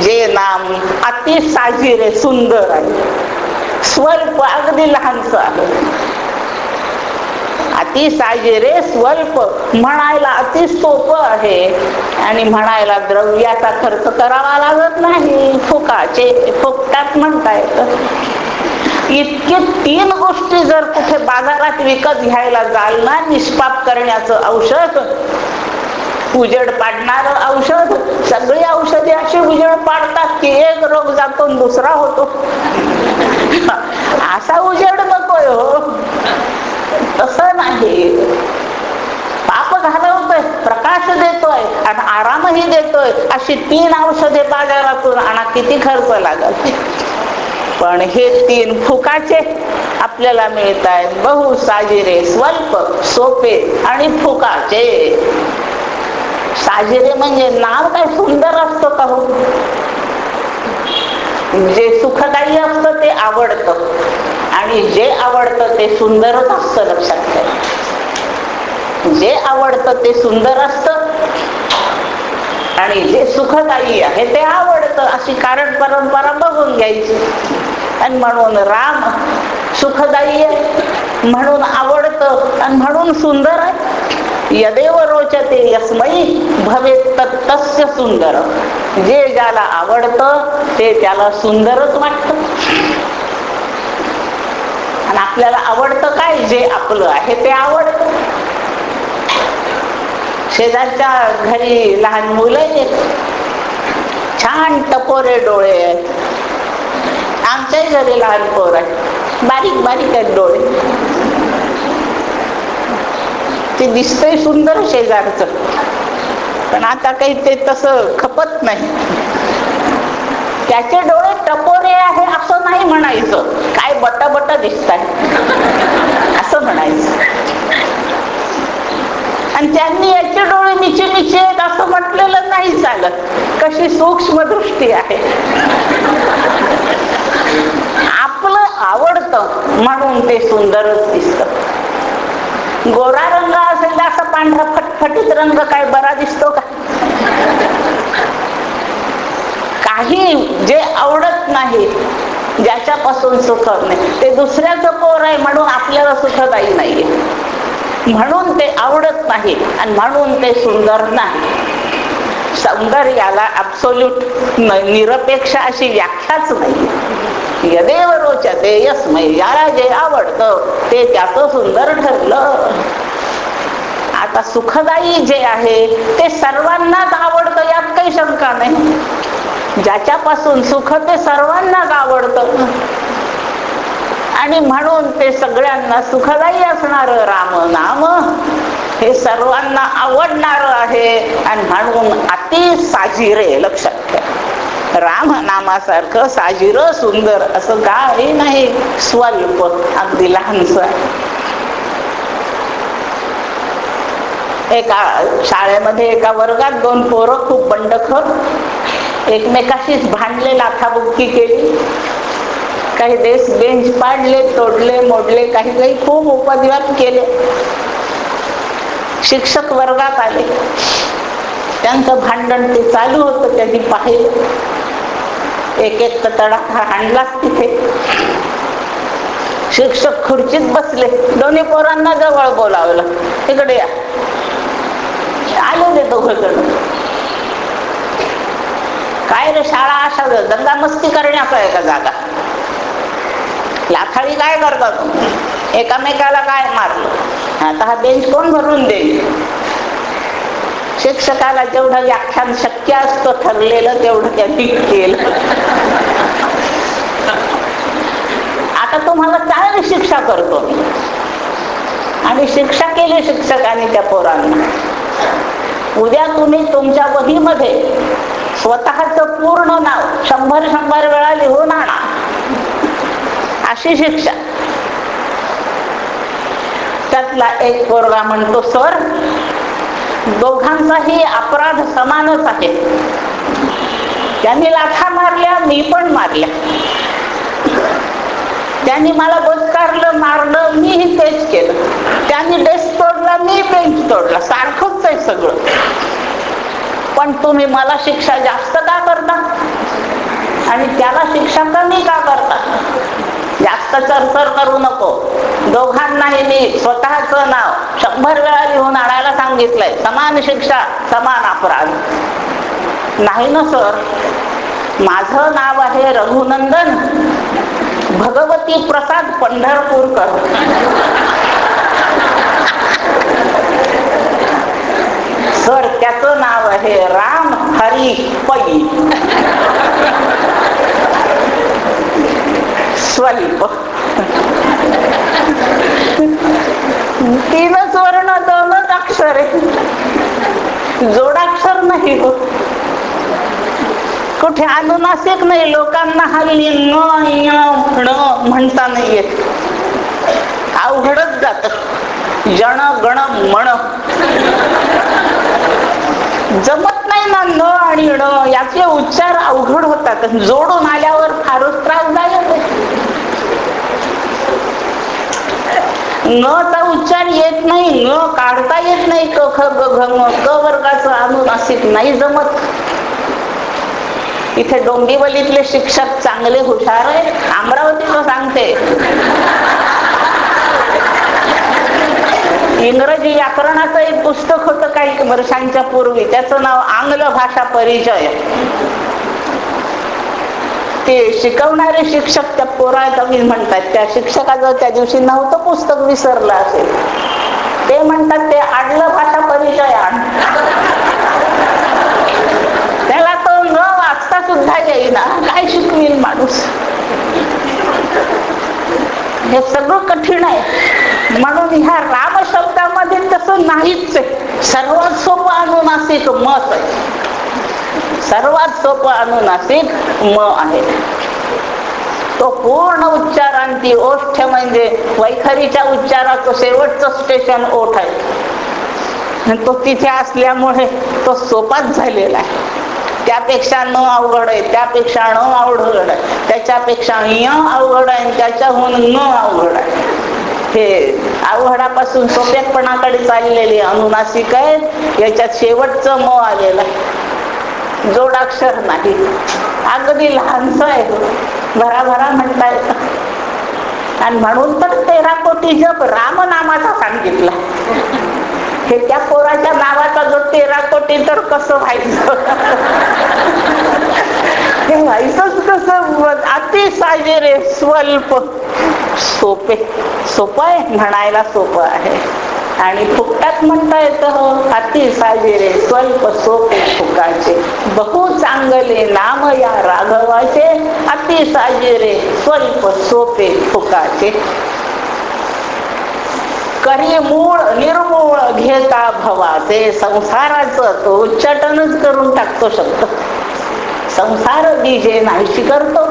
जे नाम अति साजिरे सुंदर आहे. स्वल्प अगदी लहानच आहे. अति साजिरे स्वल्प म्हणायला अति सोपं आहे. आणि म्हणायला द्रव्याचा खर्च करावा लागत नाही. फुकाचे फुकटात म्हणता येत इतके तीन गोष्टी जर कुठे बाजारात विकत घ्यायला जाल ना निष्पाप करण्याचं औषध. उजेड पाडणार औषध. सगळी औषधे अशी उजेड पाडतात की एक रोग जातो दुसरा होतो. असा उजेड नकोय हो. तसं नाही. पाप घालवतोय प्रकाश देतोय आणि आरामही देतोय अशी तीन औषधे बाजारातून आणा किती खर्च लागत पण हे तीन फुकाचे आपल्याला मिळत आहेत बहु साजिरे स्वल्प सोपे आणि फुकाचे. साजिरे म्हणजे नाव काय सुंदर असतो का हो जे सुखदायी असतं ते आवडतं. आणि जे आवडतं ते सुंदरच असतं लक्षात घ्या जे आवडतं ते सुंदर असत आणि जे सुखदायी आहे ते आवडतं अशी कारण परंपरा बघून घ्यायची. आणि म्हणून राम सुखदायी आहे म्हणून आवडतं आणि म्हणून सुंदर आहे. यदेव रोचते यस्मयी भवे तस्य सुंदर जे ज्याला आवडतं ते त्याला सुंदरच वाटतं. आणि आपल्याला आवडतं काय? जे आपलं आहे ते आवडतं. शेजारच्या घरी लहान मुलं आहेत. छान टपोरे डोळे आहेत. आमच्याही घरी लहान पोर आहे बारीक बारीक आहेत डोळे. ते दिसतंय सुंदर शेजारचं. पण आता काही ते तसं खपत नाही. त्याचे डोळे टपोरे आहे असं नाही म्हणायचं. काय बट बट दिसत असं म्हणायचं. आणि त्यांनी याचे डोळे निचे निचे आहेत असं म्हटलेलं नाही चालत. कशी सूक्ष्म दृष्टी आहे. आपलं आवडतं म्हणून ते सुंदरच दिसत. गोरा रंगा असेल असा पांढरा फटफटीत रंग काय बरा दिसतो का? काही जे आवडत नाही ज्याच्यापासून सुखत नाही. ते दुसऱ्याचं पोर आहे म्हणून आपल्याला सुखदायी नाहीये. म्हणून ते आवडत नाही आणि म्हणून ते सुंदर नाही. सौंदर्याला अब्सोल्यूट निरपेक्ष अशी व्याख्याच नाही यदेव रोचते यस्मय याला जे आवडतं ते त्याचं सुंदर ठरलं. आता सुखदायी जे आहे ते सर्वांनाच आवडतं यात काही शंका नाही. ज्याच्यापासून सुख ते सर्वांनाच आवडतं. आणि म्हणून ते सगळ्यांना सुखदायी असणार राम नाम हे सर्वांना आवडणार आहे. आणि म्हणून अति साजिरे लक्षात ठेवा. राम नामासारखं साजिर सुंदर असं काही नाही. स्वल्प अगदी लहानस एका शाळेमध्ये एका वर्गात दोन पोरं खूप बंडखोर. एकमेकाशीच भांडले लाथाबुक्की केली. काही देश बेंच पाडले तोडले मोडले काही काही खूप उपद्व्याप केले. शिक्षक वर्गात आले. त्यांचं भांडण ते चालू होतं त्यांनी पाहिलं. एक एक तडाखा हाणलाच तिथे. शिक्षक खुर्चीत बसले. दोन्ही पोरांना जवळ बोलावलं. तिकडे या. आलं ते दोघं काय रे शाळा अशा दंगा मस्ती करण्याचा एका का जागा. लाथाळी काय करता तुम्ही एकामेकाला काय मारलं? आता हा बेंच कोण भरून देईल? शिक्षकाला जेवढं व्याख्यान शक्य असतं ठरलेलं तेवढं त्यांनी केलं. आता तुम्हाला चांगली शिक्षा करतो मी. आणि शिक्षा केली शिक्षकाने त्या पोरांना. उद्या तुम्ही तुमच्या वहीमध्ये स्वतःच पूर्ण नाव शंभर शंभर वेळा लिहून आणा. अशी शिक्षा. त्यातला एक पोरगा म्हणतो सर दोघांचाही अपराध समानच आहे. त्यांनी लाथा मारल्या मी पण मारल्या. त्यांनी मला बसकारलं मारलं मीही तेच केलं. त्यांनी डेस्क तोडला मी बेंच तोडला. सारखंच आहे सगळं. पण तुम्ही मला शिक्षा जास्त का करता? आणि त्याला शिक्षा कमी का करता? जास्त चरचर करू नको. दोघांनाही मी स्वतःच नाव शंभर वेळा लिहून आणायला सांगितलंय. समान शिक्षा समान अपराध. नाही ना सर माझं नाव आहे रघुनंदन. भगवती प्रसाद पंढरपूरकर. सर त्याचं नाव आहे राम हरी पै. स्वल्प. तीनच वर्ण दोनच अक्षर. आहे जोडाक्षर नाही हो. कुठे अनुनासिक नाही लोकांना हल्ली न म्हणता नाही येत. अवघडच जात. जण गण म्हण. जमत नाही ना न आणि ण याचे उच्चार अवघड होतात. जोडून आल्यावर फारच त्रासदायक न चा उच्चार येत नाही न काढता येत नाही क ख ग घ ग वर्गाचं अनुनासिक नाही जमत. इथे डोंबिवलीतले शिक्षक चांगले हुशार आहे अमरावतीचं सांगते. इंग्रजी व्याकरणाचं एक पुस्तक होतं काही वर्षांच्या पूर्वी. त्याचं नाव आंग्ल भाषा परिचय. ते शिकवणारे शिक्षक त्या पोरा म्हणतात. त्या शिक्षकाचं त्या दिवशी नव्हतं पुस्तक विसरलं असेल. ते म्हणतात ते आडलं भाषा परिचय आण त्याला तो न वाचता सुद्धा येईना काय शिकवेल माणूस हे सर्व कठीण आहे म्हणून ह्या राम शब्दामध्ये तसं नाहीच आहे सर्वात सोपं अनुनासिक मत आहे सर्वात सोपं अनुनासिक म आहे तो पूर्ण उच्चारांती ओष्ठ म्हणजे वैखरीच्या उच्चाराचं शेवटचं स्टेशन ओठ आहे तो तिथे असल्यामुळे तो सोपाच झालेला आहे त्यापेक्षा न अवघड आहे त्यापेक्षा न अवघड आहे. त्याच्यापेक्षा य अवघड आहे त्याच्याहून न अवघड आहे. हे अवघडापासून सोप्यापणाकडे चाललेली अनुनासिक आहेत याच्यात शेवटचं म आलेलं आहे. जोडाक्षर नाही. अगदी लहानस आहे भराभरा म्हणता येत आणि म्हणून तर तेरा कोटी जप रामनामाचा सांगितला. हे त्या पोराच्या नावाचा जो तेरा कोटी तर कसं व्हायचं? हे व्हायचंच कसं? अति साजेरे स्वल्प. सोपे. सोपं आहे म्हणायला सोपं आहे. आणि फुकटात म्हणता येतं हो, अति साजेरे स्वल्प सोपे फुकाचे. बहु चांगले नाम या राघवाचे अति साजेरे स्वल्प सोपे फुकाचे. करी मूळ निर्मूळ घेता भवाचे संसाराचं तो उच्चाटनच करून टाकतो शब्द. संसार बीजे नाहीशी करतो.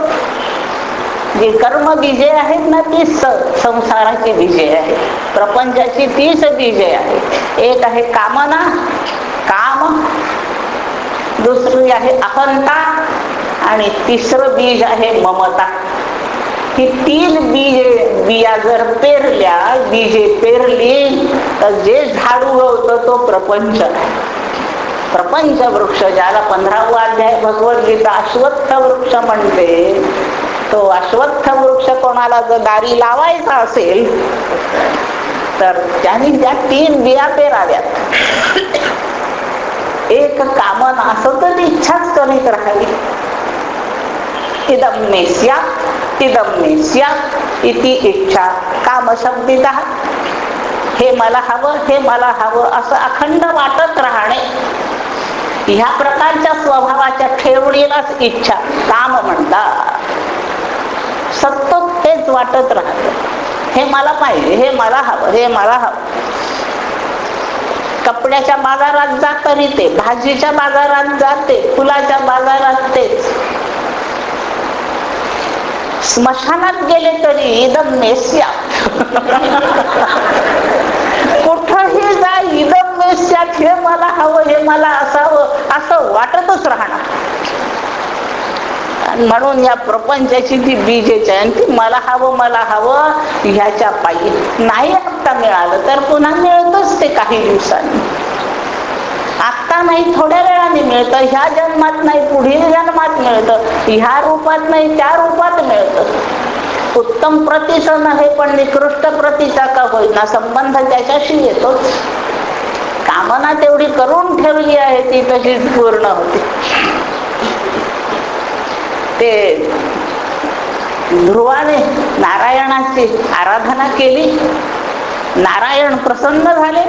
जी कर्म बीजे आहेत ना ती संसाराची बीजे आहेत. प्रपंचाची तीच बीजे आहे एक आहे कामना काम. दुसरी आहे अहंता. आणि तिसरं बीज आहे ममता. की तीन बीजे बिया जर पेरल्या बीजे पेरली तर जे झाड उगवतं तो प्रपंच. प्रपंच वृक्ष ज्याला पंधरावा अध्याय भगवद्गीता अश्वत्थ वृक्ष म्हणते तो अश्वत्थ वृक्ष कोणाला जर दारी लावायचा असेल तर त्यांनी त्या तीन बिया पेराव्यात. एक कामन असं तर इच्छाच कमीत राहावी. इदम मेस्या तिदम इति इच्छा कामशब्दित. हे मला हवं हे मला हवं असं अखंड वाटत राहणे. ह्या प्रकारच्या स्वभावाच्या ठेवणीलाच इच्छा काम म्हणतात. सतत हेच वाटत राहत. हे मला पाहिजे हे मला हवं हे मला हवं. कपड्याच्या बाजारात जा तरी ते भाजीच्या बाजारात जाते फुलाच्या बाजारात तेच. स्मशानात गेले तरी इदम मेस्या. कुठंही जा इद मेस्यात हे मला हवं हे मला असावं असं वाटतच राहणार. म्हणून या प्रपंचाची ती बीजेच आहे आणि ती मला हवं मला हवं ह्याच्या पायी. नाही आत्ता मिळालं तर पुन्हा मिळतच ते काही दिवसांनी. आत्ता नाही थोड्या वेळाने मिळतं ह्या जन्मात नाही पुढील जन्मात मिळतं. ह्या रूपात नाही त्या रूपात मिळत. उत्तम प्रतीचं नव्हे पण निकृष्ट प्रतीचा का होईना? संबंध त्याच्याशी येतोच. कामना तेवढी करून ठेवली आहे ती तशीच पूर्ण होती. ते ध्रुवाने नारायणाची आराधना केली. नारायण प्रसन्न झाले.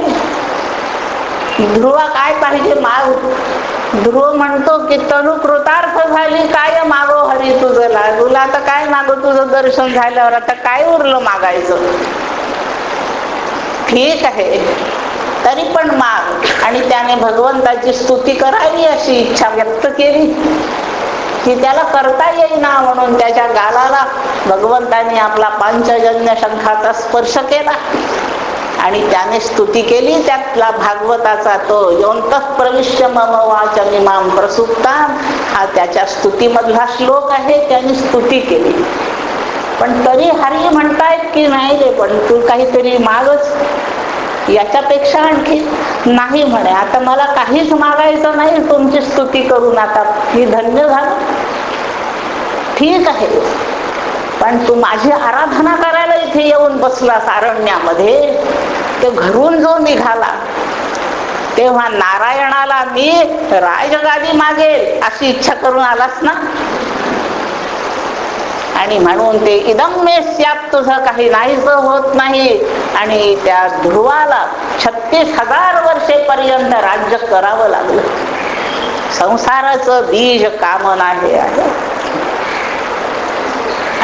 ध्रुवा काय पाहिजे? माग ध्रुव म्हणतो की तनु कृतार्थ झाली काय मागो हरी तुझं तुला आता काय मागो तुझं दर्शन झाल्यावर? आता काय उरलं मागायचं? ठीक आहे. तरी पण माग. आणि त्याने भगवंताची स्तुती करावी अशी इच्छा व्यक्त केली. की त्याला करता येईना म्हणून त्याच्या गालाला भगवंताने आपला पांचजन्य शंखाचा स्पर्श केला. आणि त्याने स्तुती केली त्यातला भागवताचा तो योंत प्रविश्य मम वाचनिमाम प्रसुप्ता हा त्याच्या स्तुतीमधला श्लोक आहे त्याने स्तुती केली. पण तरी हरी म्हणतायत की नाही रे पण तू काहीतरी मागच. याच्यापेक्षा आणखी नाही म्हणे. आता मला काहीच मागायचं नाही तुमची स्तुती करून आता मी धन्य झालं. ठीक आहे. पण तू माझी आराधना करायला इथे येऊन बसलास अरण्यामध्ये ते घरून जो निघाला तेव्हा नारायणाला मी राजगादी मागेल अशी इच्छा करून आलास ना? आणि म्हणून ते इदम्यस्यात तुझं काही नाहीच होत नाही. आणि त्या ध्रुवाला छत्तीस हजार वर्षेपर्यंत राज्य करावं लागलं. संसाराचं बीज कामना हे आहे.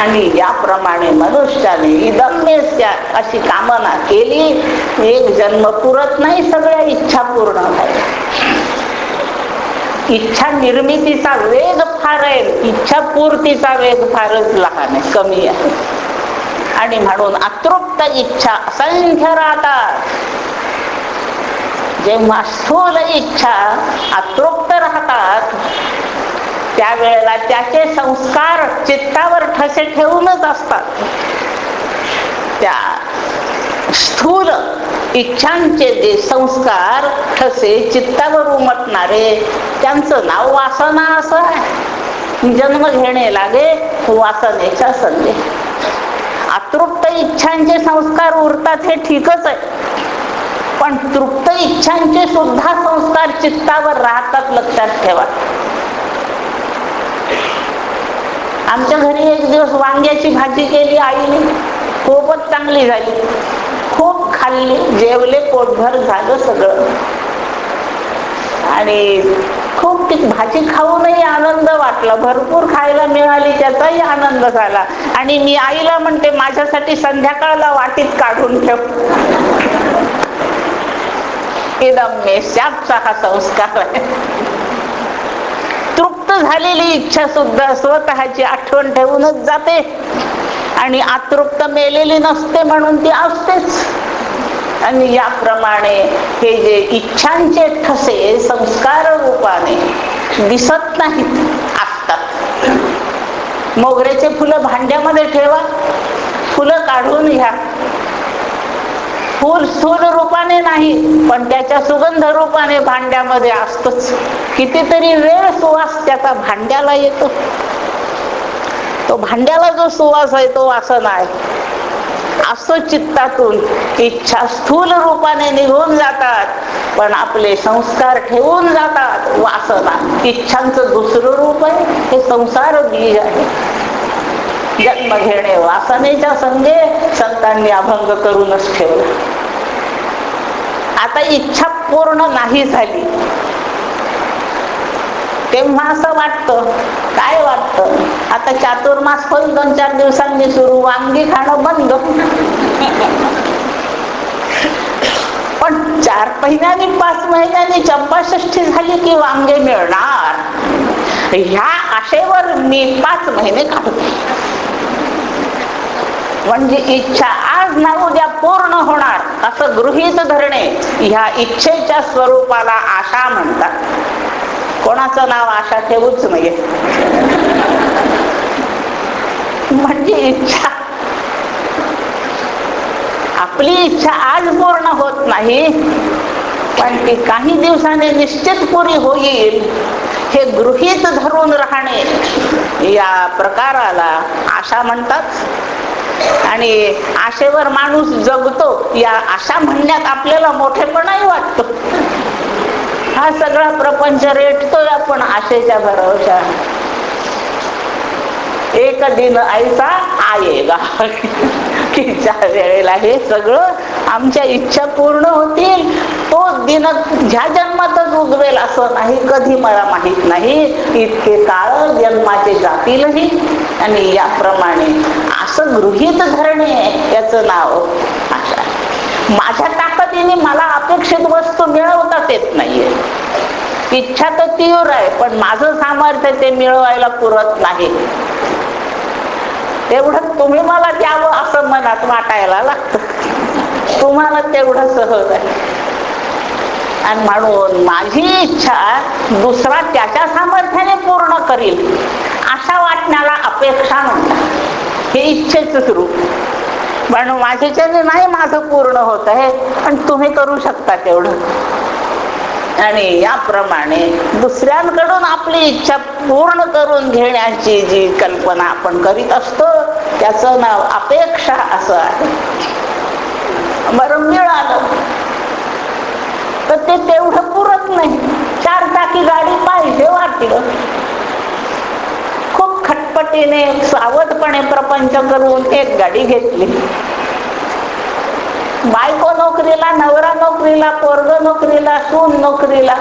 आणि याप्रमाणे मनुष्याने इदम्यस्या अशी कामना केली एक जन्म पुरत नाही सगळ्या इच्छा पूर्ण झाल्या. इच्छा निर्मितीचा वेग फार आहे इच्छा पूर्तीचा वेग फारच लहान आहे कमी आहे. आणि म्हणून अतृप्त इच्छा असंख्य राहतात. जेव्हा स्थूल इच्छा अतृप्त राहतात त्यावेळेला त्याचे संस्कार चित्तावर ठसे ठेवूनच असतात. त्या स्थूल इच्छांचे जे संस्कार ठसे चित्तावर उमटणारे त्यांचं नाव वासना असं आहे. जन्म घेणे लागे वासनेच्या संधी. अतृप्त इच्छांचे संस्कार उरतात हे ठीकच आहे. पण तृप्त इच्छांचे सुद्धा संस्कार चित्तावर राहतात लक्षात ठेवा. आमच्या घरी एक दिवस वांग्याची भाजी केली आईने. खूपच चांगली झाली. खूप खाल्ली जेवले पोटभर झालं सगळं. आणि खूप ती भाजी खाऊनही आनंद वाटला. भरपूर खायला मिळाली त्याचाही आनंद झाला. आणि मी आईला म्हणते माझ्यासाठी संध्याकाळला वाटीत काढून ठेव. एकदम मेशापचा हा संस्कार आहे. झालेली इच्छा सुद्धा स्वतःची आठवण ठेवूनच जाते. आणि आतृप्त मेलेली नसते म्हणून ती असतेच. आणि याप्रमाणे हे जे इच्छांचे ठसे संस्कार रूपाने दिसत नाहीत असतात मोगऱ्याचे फुलं भांड्यामध्ये ठेवा. फुलं काढून घ्या. फूल स्थूल रूपाने नाही पण त्याच्या सुगंध रूपाने भांड्यामध्ये असतच. कितीतरी वेळ सुवास त्याचा भांड्याला येतो. तो भांड्याला जो सुवास आहे तो वासना आहे असो चित्तातून इच्छा स्थूल रूपाने निघून जातात पण आपले संस्कार ठेवून जातात. वासना इच्छांचं दुसरं रूप आहे हे संसार बीज आहे. जन्म घेणे वासनेच्या संगे संतांनी अभंग करूनच ठेवला. आता इच्छा पूर्ण नाही झाली. तेव्हा असं वाटतं काय वाटतं? आता चातुर्मास होईल दोन चार दिवसांनी सुरू वांगी खाणं बंद. पण चार महिन्यांनी पाच महिन्यांनी चंपाषष्ठी झाली की वांगे मिळणार? ह्या आशेवर मी पाच महिने काढतो. म्हणजे इच्छा आज ना उद्या पूर्ण होणार. असं गृहीत धरणे ह्या इच्छेच्या स्वरूपाला आशा म्हणतात. कोणाचं नाव आशा ठेवूच नाहीये म्हणजे इच्छा. आपली इच्छा आज पूर्ण होत नाही पण ती काही दिवसाने निश्चित पुरी होईल हे गृहीत धरून राहणे या प्रकाराला आशा म्हणतात. आणि आशेवर माणूस जगतो या आशा म्हणण्यात आपल्याला मोठेपणाही वाटतो. हा सगळा प्रपंच रेटतोय आपण आशेच्या भरवशा एक दिन ऐसा आयेगा. की वेळेला. हे सगळं आमच्या इच्छा पूर्ण होतील. तो दिन ह्या जन्मातच उगवेल असं नाही कधी मला माहीत नाही. इतके काळ जन्माचे जातीलही. आणि याप्रमाणे असं गृहीत धरणे याचं नाव आशा माझ्या ताकदीने मला अपेक्षित वस्तू मिळवताच येत नाहीये. इच्छा तर तीव्र आहे पण माझं सामर्थ्य ते मिळवायला पुरत नाही. तेवढं तुम्ही मला द्यावं असं मनात वाटायला लागतं. तुम्हाला तेवढं सहज आहे. आणि म्हणून माझी इच्छा दुसरा त्याच्या सामर्थ्याने पूर्ण करील अशा वाटण्याला अपेक्षा म्हणतात. हे इच्छेच रूप म्हणून माझ्याच्याने नाही माझं पूर्ण होत आहे. पण तुम्ही करू शकता तेवढं. आणि याप्रमाणे दुसऱ्यांकडून आपली इच्छा पूर्ण करून घेण्याची जी कल्पना आपण करीत असतो त्याचं नाव अपेक्षा असं आहे. बरं मिळालं. तर ते तेवढं पुरत नाही. चार चाकी गाडी पाहिजे वाटलं. खूप खटपटीने सावधपणे प्रपंच करून एक गाडी घेतली. बायको नोकरीला नवरा नोकरीला पोरग नोकरीला सून नोकरीला.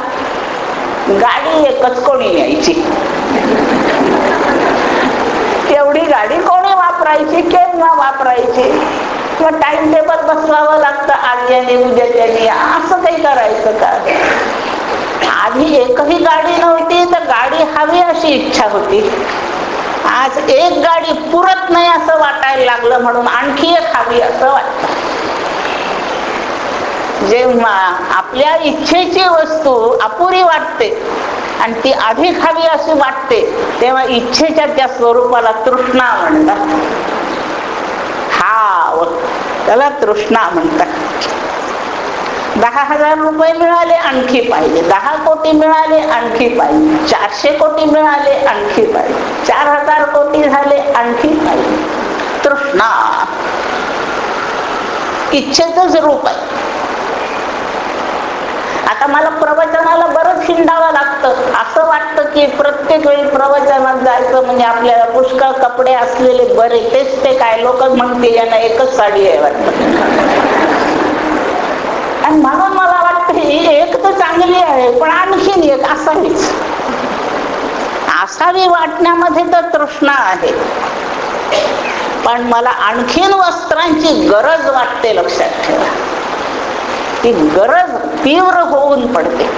गाडी एकच कोणी न्यायची? तेवढी गाडी कोणी वापरायची? केव्हा वापरायची? किंवा टाइम टेबल बसवावं लागतं उद्या यानी असं काही करायचं का? आधी एकही गाडी नव्हती तर गाडी हवी अशी इच्छा होती. आज एक गाडी पुरत नाही असं वाटायला लागलं म्हणून आणखी एक हवी असं वाटतं. जेव्हा आपल्या इच्छेची वस्तू अपुरी वाटते आणि ती अधिक हवी अशी वाटते तेव्हा इच्छेच्या त्या स्वरूपाला तृष्णा म्हणतात. हा त्याला तृष्णा म्हणतात. दहा हजार रुपये मिळाले आणखी पाहिजे. दहा कोटी मिळाले आणखी पाहिजे. चारशे कोटी मिळाले आणखी पाहिजे. चार हजार कोटी झाले आणखी पाहिजे. तृष्णा. इच्छेच रूप आहे. आता मला प्रवचनाला बरंच हिंडावं लागतं. असं वाटतं की प्रत्येक वेळी प्रवचनात जायचं म्हणजे आपल्याला पुष्कळ कपडे असलेले बरे तेच ते काय लोक म्हणते यांना एकच साडी आहे वाटतं. आणि म्हणून मला वाटतं ही एक तर चांगली आहे पण आणखीन एक असावीच असावी वाटण्यामध्ये तर तृष्णा आहे. पण मला आणखीन वस्त्रांची गरज वाटते लक्षात ठेवा. ती गरज तीव्र होऊन पडते.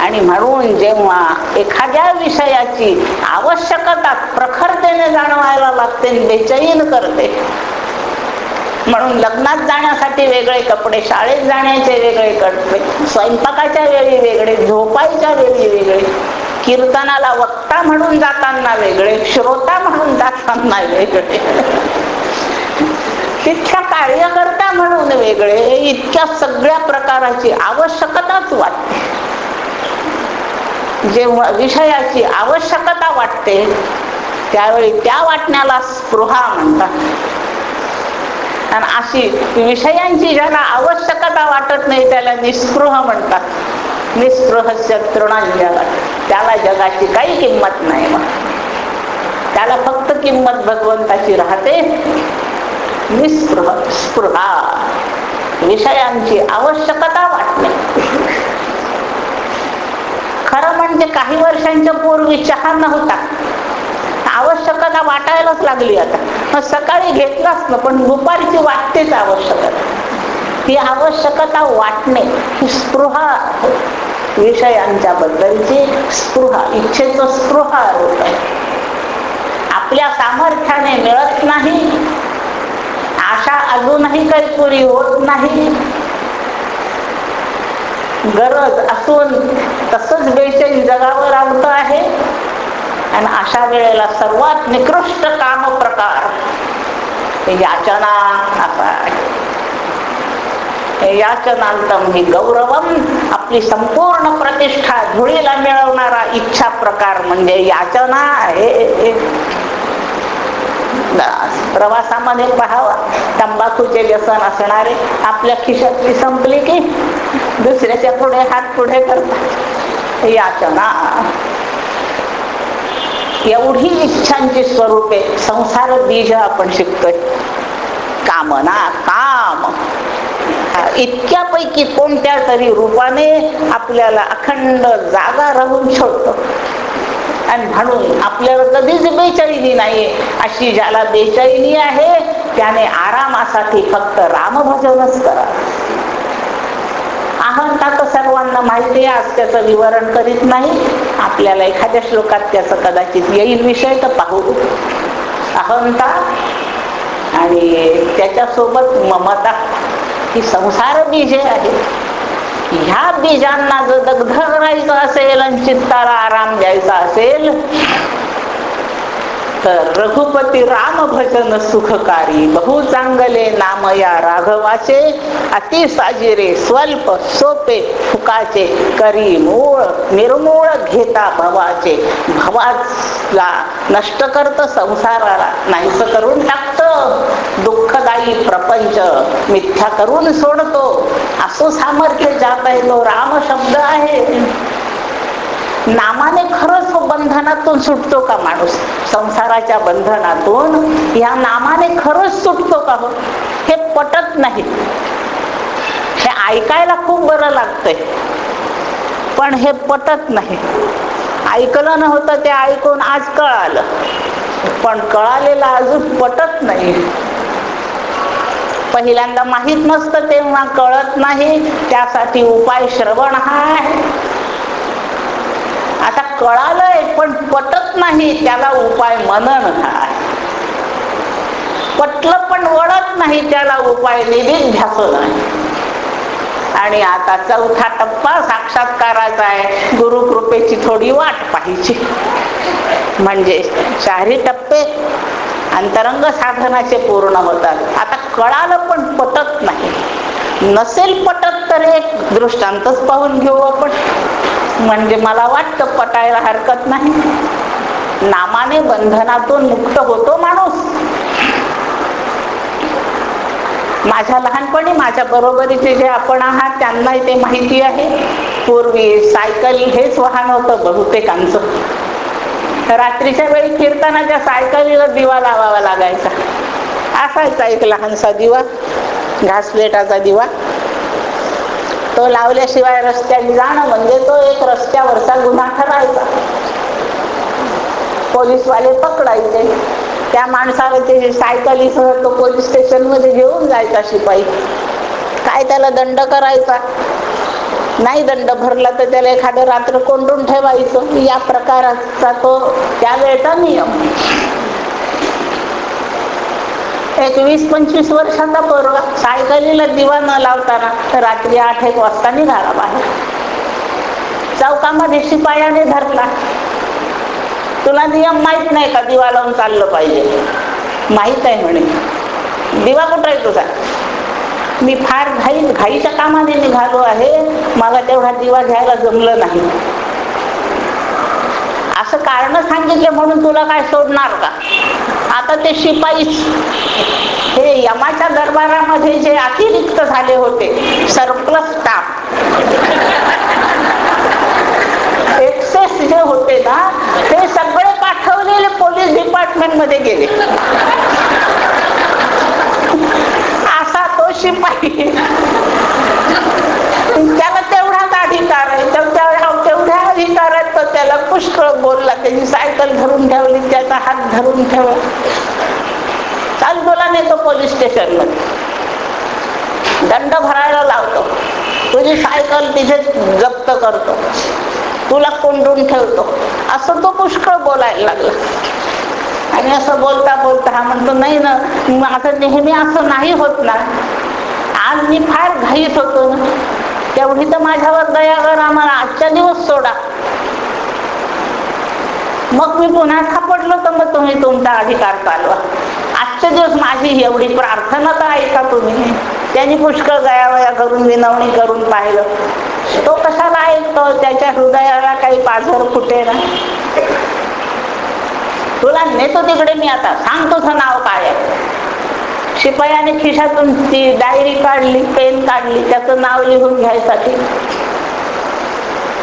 आणि म्हणून जेव्हा एखाद्या विषयाची आवश्यकता प्रखरतेने जाणवायला लागते बेचैन करते. म्हणून लग्नात जाण्यासाठी वेगळे कपडे शाळेत जाण्याचे वेगळे कपडे स्वयंपाकाच्या वेळी वेगळे झोपायच्या वेळी वेगळे कीर्तनाला वक्ता म्हणून जाताना वेगळे श्रोता म्हणून जाताना वेगळे. तितक्या कार्यकर्ता म्हणून वेगळे. इतक्या सगळ्या प्रकाराची आवश्यकताच वाटते. जेव्हा विषयाची आवश्यकता वाटते त्यावेळी त्या वाटण्याला स्पृहा म्हणतात. आणि अशी विषयांची ज्याला आवश्यकता वाटत नाही त्याला निस्पृह म्हणतात. निस्पृहस्य तृणांजला त्याला जगाची काही किंमत नाही मग त्याला फक्त किंमत भगवंताची राहते. निस्पृह स्पृहा. विषयांची आवश्यकता वाटणे. खरं म्हणजे काही वर्षांच्या पूर्वी चहा नव्हता. आवश्यकता वाटायलाच लागली आता. मग सकाळी घेतलाच ना पण दुपारची वाटतेच आवश्यकता. ही आवश्यकता वाटणे ही स्पृहा विषयांच्या बद्दलची स्पृहा इच्छेचं स्पृहा रूप आहे. आपल्या सामर्थ्याने मिळत नाही आशा अजूनही काही पुरी होत नाही. गरज असून तसंच बेचैन जगावर आवत आहे. आणि अशा वेळेला सर्वात निकृष्ट काम प्रकार याचना असा आहे. याचनांतम ही गौरवम आपली संपूर्ण प्रतिष्ठा धुळीला मिळवणारा इच्छा प्रकार म्हणजे याचना आहे. प्रवासामध्ये पाहावा. तंबाखूचे व्यसन असणारे आपल्या खिशातली संपली की दुसऱ्याच्या पुढे हात पुढे करतात याचना. एवढी इच्छांची स्वरूपे संसार बीज आपण शिकतोय. कामना काम. इतक्यापैकी कोणत्या तरी रूपाने आपल्याला अखंड जागा राहून सोडतो आणि म्हणून आपल्याला कधीच बेचैनी नाहीये. अशी ज्याला बेचैनी आहे त्याने आरामासाठी फक्त रामभजनच करा. अहंता तर सर्वांना माहिती आहे आज त्याचं विवरण करीत नाही. आपल्याला एखाद्या श्लोकात त्याचं कदाचित येईल विषय तर पाहू. अहंता आणि त्याच्यासोबत ममता ही संसार बीजे आहे ह्या बीजांना जर दग्ध करायचं असेल आणि चित्ताला आराम द्यायचा असेल तर रघुपती राम भजन सुखकारी बहु चांगले नाम या राघवाचे अति साजिरे स्वल्प सोपे फुकाचे करी मूळ निर्मूळ घेता भवाचे. भवाला नष्ट करत संसाराला नाहीस करून टाकत. दुःखदायी प्रपंच मिथ्या करून सोडतो. असं सामर्थ्य जात आहे तो राम शब्द आहे. नामाने खरंच बंधनातून सुटतो का माणूस? संसाराच्या बंधनातून या नामाने खरंच सुटतो का हो? हे पटत नाही. हे ऐकायला खूप बरं लागतंय. पण हे पटत नाही. ऐकलं नव्हतं ते ऐकून आज कळालं. पण कळालेलं अजून पटत नाही. पहिल्यांदा माहीत नसतं तेव्हा कळत नाही. त्यासाठी उपाय श्रवण हा आहे कळालंय पण पटत नाही त्याला उपाय मनन हा पटलं पण वळत नाही त्याला उपाय निधिध्यास नाही. आणि आता चौथा टप्पा साक्षात्काराचा आहे. गुरुकृपेची थोडी वाट पाहिजे. म्हणजे चारही टप्पे अंतरंग साधनाचे पूर्ण होतात. आता कळालं पण पटत नाही. नसेल पटत तर एक दृष्टांतच पाहून घेऊ आपण. म्हणजे मला वाटतं पटायला हरकत नाही. नामाने बंधनातून मुक्त होतो माणूस. माझ्या लहानपणी माझ्या बरोबरीचे जे आपण आहात त्यांना ते माहिती आहे. पूर्वी सायकल हेच वाहन होतं बहुतेकांचं. रात्रीच्या वेळी फिरताना त्या सायकलीला दिवा लावावा लागायचा. असायचा एक लहानसा दिवा घासलेटाचा दिवा. तो लावल्याशिवाय रस्त्याने जाणं म्हणजे तो एक रस्त्यावरचा गुन्हा ठरायचा. पोलीसवाले पकडायचे. त्या माणसाला ते सायकलीसह तो पोलीस स्टेशनमध्ये घेऊन जायचा शिपाई. काय त्याला दंड करायचा? नाही दंड भरला तर त्याला एखादं रात्र कोंडून ठेवायचं. या प्रकाराचा तो त्यावेळेचा नियम. एक वीस पंचवीस वर्षाचा पोरगा. सायकलीला दिवा न लावताना रात्री आठ एक वाजता निघाला बाहेर. चौकामध्ये शिपायाने धरला. तुला नियम माहीत नाही का? दिवा लावून चाललं पाहिजे. माहीत आहे म्हणे. दिवा कुठं आहे तुझा? मी फार घाई घाईच्या कामाने निघालो आहे. मला तेवढा दिवा घ्यायला जमलं नाही. असं कारण सांगितले म्हणून तुला काय सोडणार का? आता ते शिपाईच हे यमाच्या दरबारामध्ये जे अतिरिक्त झाले होते सरप्लस स्टाफ एक्सेस जे होते ना ते सगळे पाठवलेले पोलीस डिपार्टमेंटमध्ये गेले. असा तो शिपाई त्याला पुष्कळ बोलला त्याची सायकल धरून ठेवली त्याचा हात धरून ठेवला चाल बोला नेतो पोलीस स्टेशनमध्ये दंड भरायला लावतो. तुझी सायकल तिथे जप्त करतो. तुला कोंडून ठेवतो. असं तो पुष्कळ बोलायला लागला. आणि असं बोलता बोलता हा म्हणतो नाही ना माझं नेहमी असं नाही होत ना. आज मी फार घाईत होतो ना. तेवढी तर माझ्यावर दया कर आम्हाला आजच्या दिवस सोडा. मग मी पुन्हा सापडलो तर मग तुम्ही तुमचा अधिकार चालवा. आजचे दिवस माझी एवढी प्रार्थना तर ऐका तुम्ही? त्यांनी पुष्कळ गयावया करून विनवणी करून पाहिलं. तो कशाला ऐकतो त्याच्या हृदयाला काही पाझर फुटे ना? तुला नेतो तिकडे मी आता. सांग तुझं नाव काय आहे? शिपायाने खिशातून ती डायरी काढली पेन काढली. त्याचं नाव लिहून घ्यायसाठी.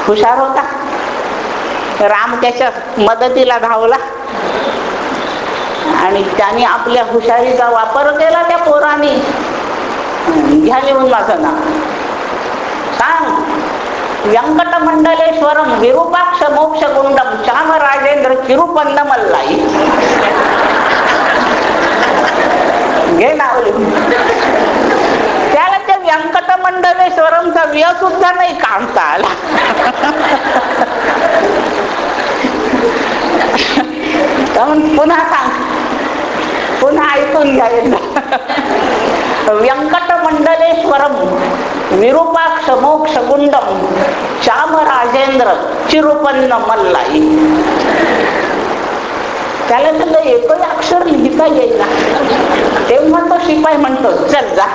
हुशार होता. राम त्याच्या मदतीला धावला. आणि त्याने आपल्या हुशारीचा वापर केला त्या पोराने. घ्या लिहून माझं नाव. सांग व्यंकट मंडलेश्वरम विरूपाक्ष मोक्ष गुंडम श्याम राजेंद्र चिरुपन्न मल्लाई घे नाव लिहून. त्याला त्या व्यंकट मंडलेश्वरमचा व्यय सुद्धा नाही काढता आला. पुन्हा सांग पुन्हा ऐकून घ्या व्यंकट मंडलेश्वरम विरूपाक्ष मोक्ष गुंडम श्याम राजेंद्र चिरुपन्न मल्लाई त्याला त्याला एकही अक्षर लिहिता येईल तेव्हा तो शिपाई म्हणतो चल जा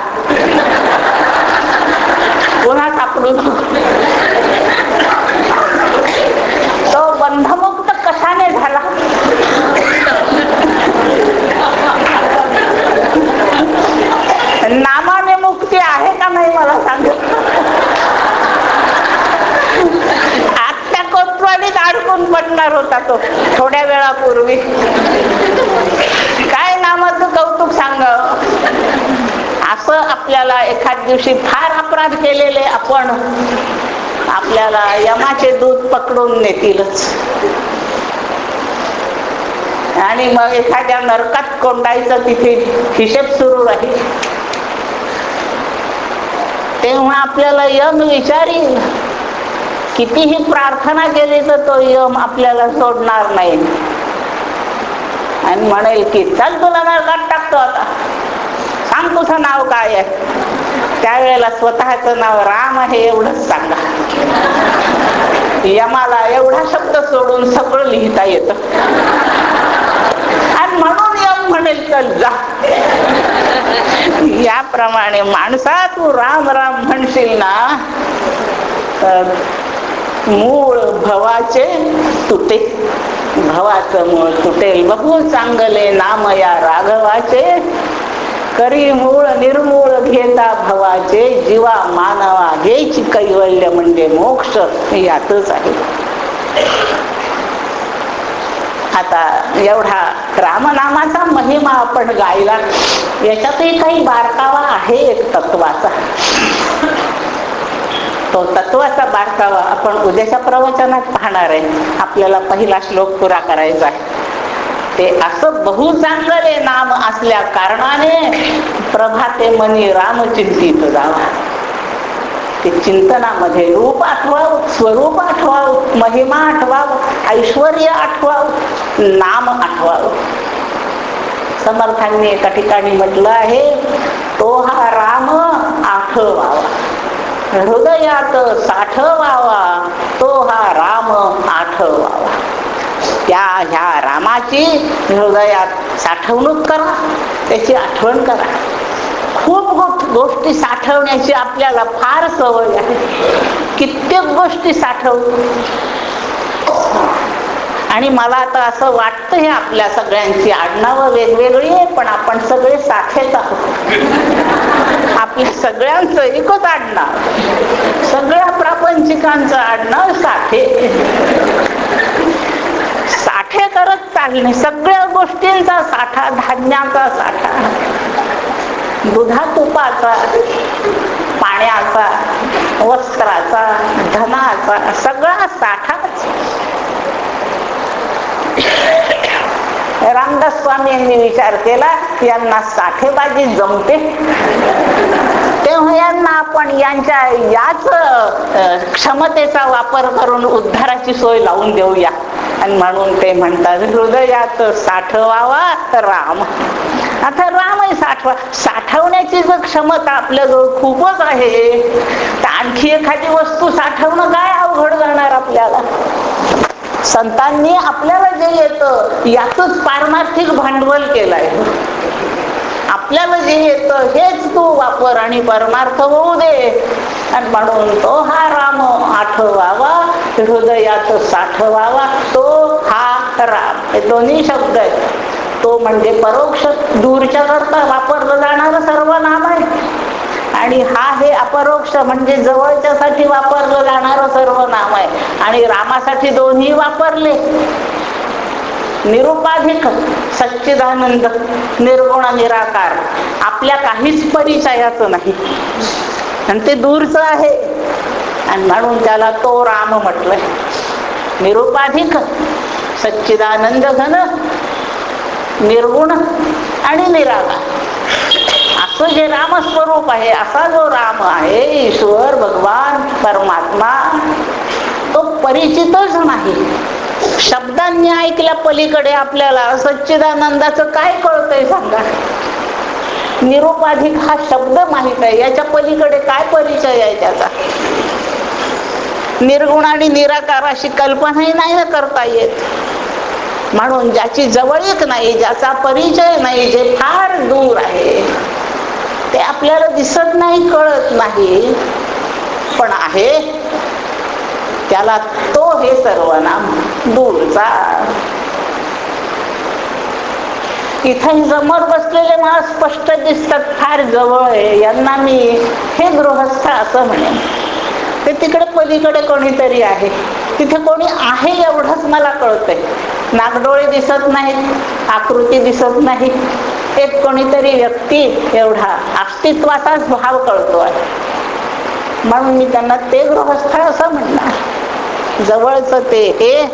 पुन्हा सापडून तो बंधमुक्त झाला नामाने मुक्ती आहे का नाही मला सांग. आत्या कोतवाडीत अडकून पडणार होता तो थोड्या वेळापूर्वी. काय नामाचं कौतुक सांग? असं आपल्याला एखाद दिवशी फार अपराध केलेले आपण आपल्याला यमाचे दूध पकडून नेतीलच. आणि मग एखाद्या नरकात कोंडायचं तिथे हिशेब सुरू राहील. तेव्हा आपल्याला यम विचारील कितीही प्रार्थना केली तर तो यम आपल्याला सोडणार नाही. आणि म्हणेल की चल तुला नरकात टाकतो आता. सांग तुझं नाव काय आहे? त्यावेळेला स्वतःच नाव राम आहे एवढंच सांगा. यमाला एवढा शब्द सोडून सगळं लिहिता येतं. म्हणेल चल जा याप्रमाणे माणसा तू राम राम म्हणशील ना तर मूळ भवाचे तुटे. भवाचं मूळ तुटेल बहु चांगले नाम या राघवाचे. करी मूळ निर्मूळ घेता भवाचे. जीवा मानवा घ्यायची कैवल्य म्हणजे मोक्ष यातच आहे. आता एवढा रामनामाचा महिमा आपण गायला याच्यातही काही बारकावा आहे एक तत्वाचा. तो तत्वाचा बारकावा आपण उद्याच्या प्रवचनात पाहणार आहे. आपल्याला पहिला श्लोक पुरा करायचा आहे. ते असं बहु चांगले नाम असल्या कारणाने प्रभाते मनी रामचिंतित जावा. ते चिंतनामध्ये रूप आठवाव स्वरूप आठवाव महिमा आठवाव ऐश्वर आठवाव नाम आठवाव. समर्थांनी एका ठिकाणी म्हटलं आहे तो हा राम आठवावा. हृदयात साठवावा तो हा राम आठवावा. त्या ह्या रामाची हृदयात साठवणूक करा त्याची आठवण करा. खूप गोष्टी साठवण्याची आपल्याला फार सवय आहे. कित्येक गोष्टी साठवतो. आणि मला आता असं वाटतं हे आपल्या सगळ्यांची आडनावं वेगवेगळी आहे पण आपण सगळे साठेच आहोत. आपल्या सगळ्यांचं एकच आडनाव. सगळ्या प्रापंचिकांचं आडनाव साठे. साठे करत चालणे सगळ्या गोष्टींचा साठा धान्याचा साठा. दुधा तुपाचा पाण्याचा वस्त्राचा धनाचा सगळा साठाच. रामदास स्वामी यांनी विचार केला यांना साठेबाजी जमते. तेव्हा यांना आपण यांच्या याच क्षमतेचा वापर करून उद्धाराची सोय लावून देऊया. आणि म्हणून ते म्हणतात हृदयात साठवावा राम. आता रामही साठवा. साठवण्याची जर क्षमता आपल्याजवळ खूपच आहे तर आणखी एखादी वस्तू साठवणं काय अवघड जाणार आपल्याला? संतांनी आपल्याला जे येतं यातच पारमार्थिक भांडवल केलंय. आपल्याला जे येतं हेच तू वापर आणि परमार्थ होऊ दे. आणि म्हणून तो हा राम आठवावा हृदयात साठवावा तो हा राम. हे दोन्ही शब्द आहेत. तो म्हणजे परोक्ष दूरच्या करता वापरलं जाणारं सर्व नाम आहे. आणि हा हे अपरोक्ष म्हणजे जवळच्यासाठी वापरलं जाणारं सर्व नाम आहे. आणि रामासाठी दोन्ही वापरले. निरुपाधिक सच्चिदानंद निर्गुण निराकार. आपल्या काहीच परिचयाचं नाही. आणि ते दूरच आहे. आणि म्हणून त्याला तो राम म्हटलंय. निरुपाधिक सच्चिदानंद घन निर्गुण आणि निराकार. असं जे रामस्वरूप आहे असा जो राम आहे ईश्वर भगवान परमात्मा तो परिचितच नाही. शब्दांनी ऐकल्या पलीकडे आपल्याला सच्चिदानंदाचं काय कळतंय सांगा? निरोपाधिक हा शब्द माहीत आहे. याच्या पलीकडे काय परिचय आहे त्याचा? निर्गुण आणि निराकार अशी कल्पनाही नाही ना करता येत. म्हणून ज्याची जवळीक नाही ज्याचा परिचय नाही जे फार दूर आहे ते आपल्याला दिसत नाही कळत नाही. पण आहे. त्याला तो हे सर्वनाम दूरचा. इथं समोर बसलेले मला स्पष्ट दिसतात फार जवळ आहे. यांना मी हे गृहस्थ असं म्हणेन. ते तिकडे पलीकडे कोणीतरी आहे. तिथे कोणी आहे एवढंच मला कळतंय. नागडोळे दिसत नाहीत आकृती दिसत नाही. एक कोणीतरी व्यक्ती एवढा अस्तित्वाचाच भाव कळतो आहे. म्हणून मी त्यांना ते गृहस्थळ असं म्हणणार. जवळच ते हे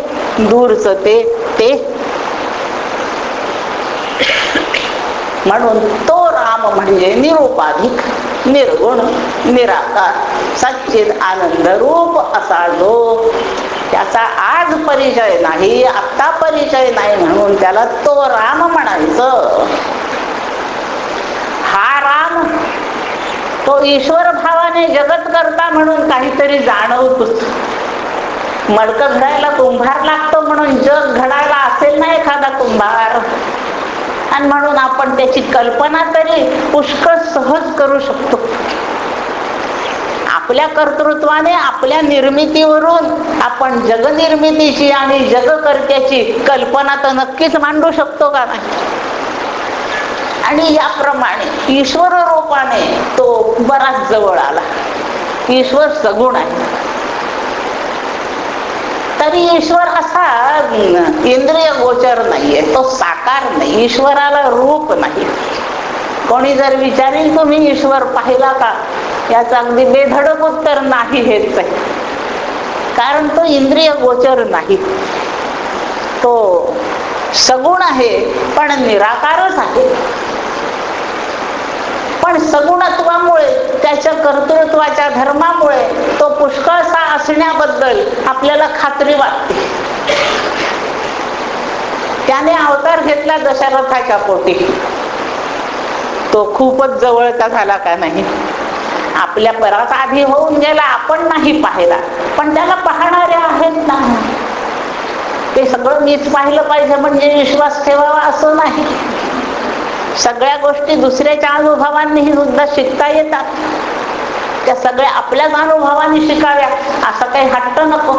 दूरचं ते ते. म्हणून तो राम म्हणजे निरुपाधिक निर्गुण निराकार सच्चिद आनंद रूप असा जो त्याचा आज परिचय नाही आता परिचय नाही म्हणून त्याला तो राम म्हणायचं. हा राम तो ईश्वर भावाने जगत करता म्हणून काहीतरी जाणवतोच. मडक घडायला कुंभार लागतो म्हणून जग घडायला असेल ना एखादा कुंभार. आणि म्हणून आपण त्याची कल्पना तरी पुष्कळ सहज करू शकतो. आपल्या कर्तृत्वाने आपल्या निर्मितीवरून आपण जगनिर्मितीची आणि जगकर्त्याची कल्पना तर नक्कीच मांडू शकतो का नाही? आणि याप्रमाणे ईश्वर रूपाने तो बराच जवळ आला. ईश्वर सगुण आहे. तरी ईश्वर असा इंद्रिय गोचर नाहीये. तो साकार नाही. ईश्वराला रूप नाही. कोणी जर विचारेल तुम्ही ईश्वर पाहिला का? याचं अगदी बेधडक उत्तर नाही हेच आहे. कारण तो इंद्रिय गोचर नाही. तो सगुण आहे पण निराकारच आहे. पण सगुणत्वामुळे त्याच्या कर्तृत्वाच्या धर्मामुळे तो पुष्कळसा असण्याबद्दल आपल्याला खात्री वाटते. त्याने अवतार घेतला दशरथाच्या पोटी. तो खूपच जवळचा झाला का नाही? आपल्या परात आधी होऊन गेला आपण नाही पाहिला. पण त्याला पाहणारे आहेत ना. ते सगळं मीच पाहिलं पाहिजे म्हणजे विश्वास ठेवावा असं नाही. सगळ्या गोष्टी दुसऱ्याच्या अनुभवांनीही सुद्धा शिकता येतात. त्या सगळ्या आपल्याच अनुभवाने शिकाव्या असा काही हट्ट नको.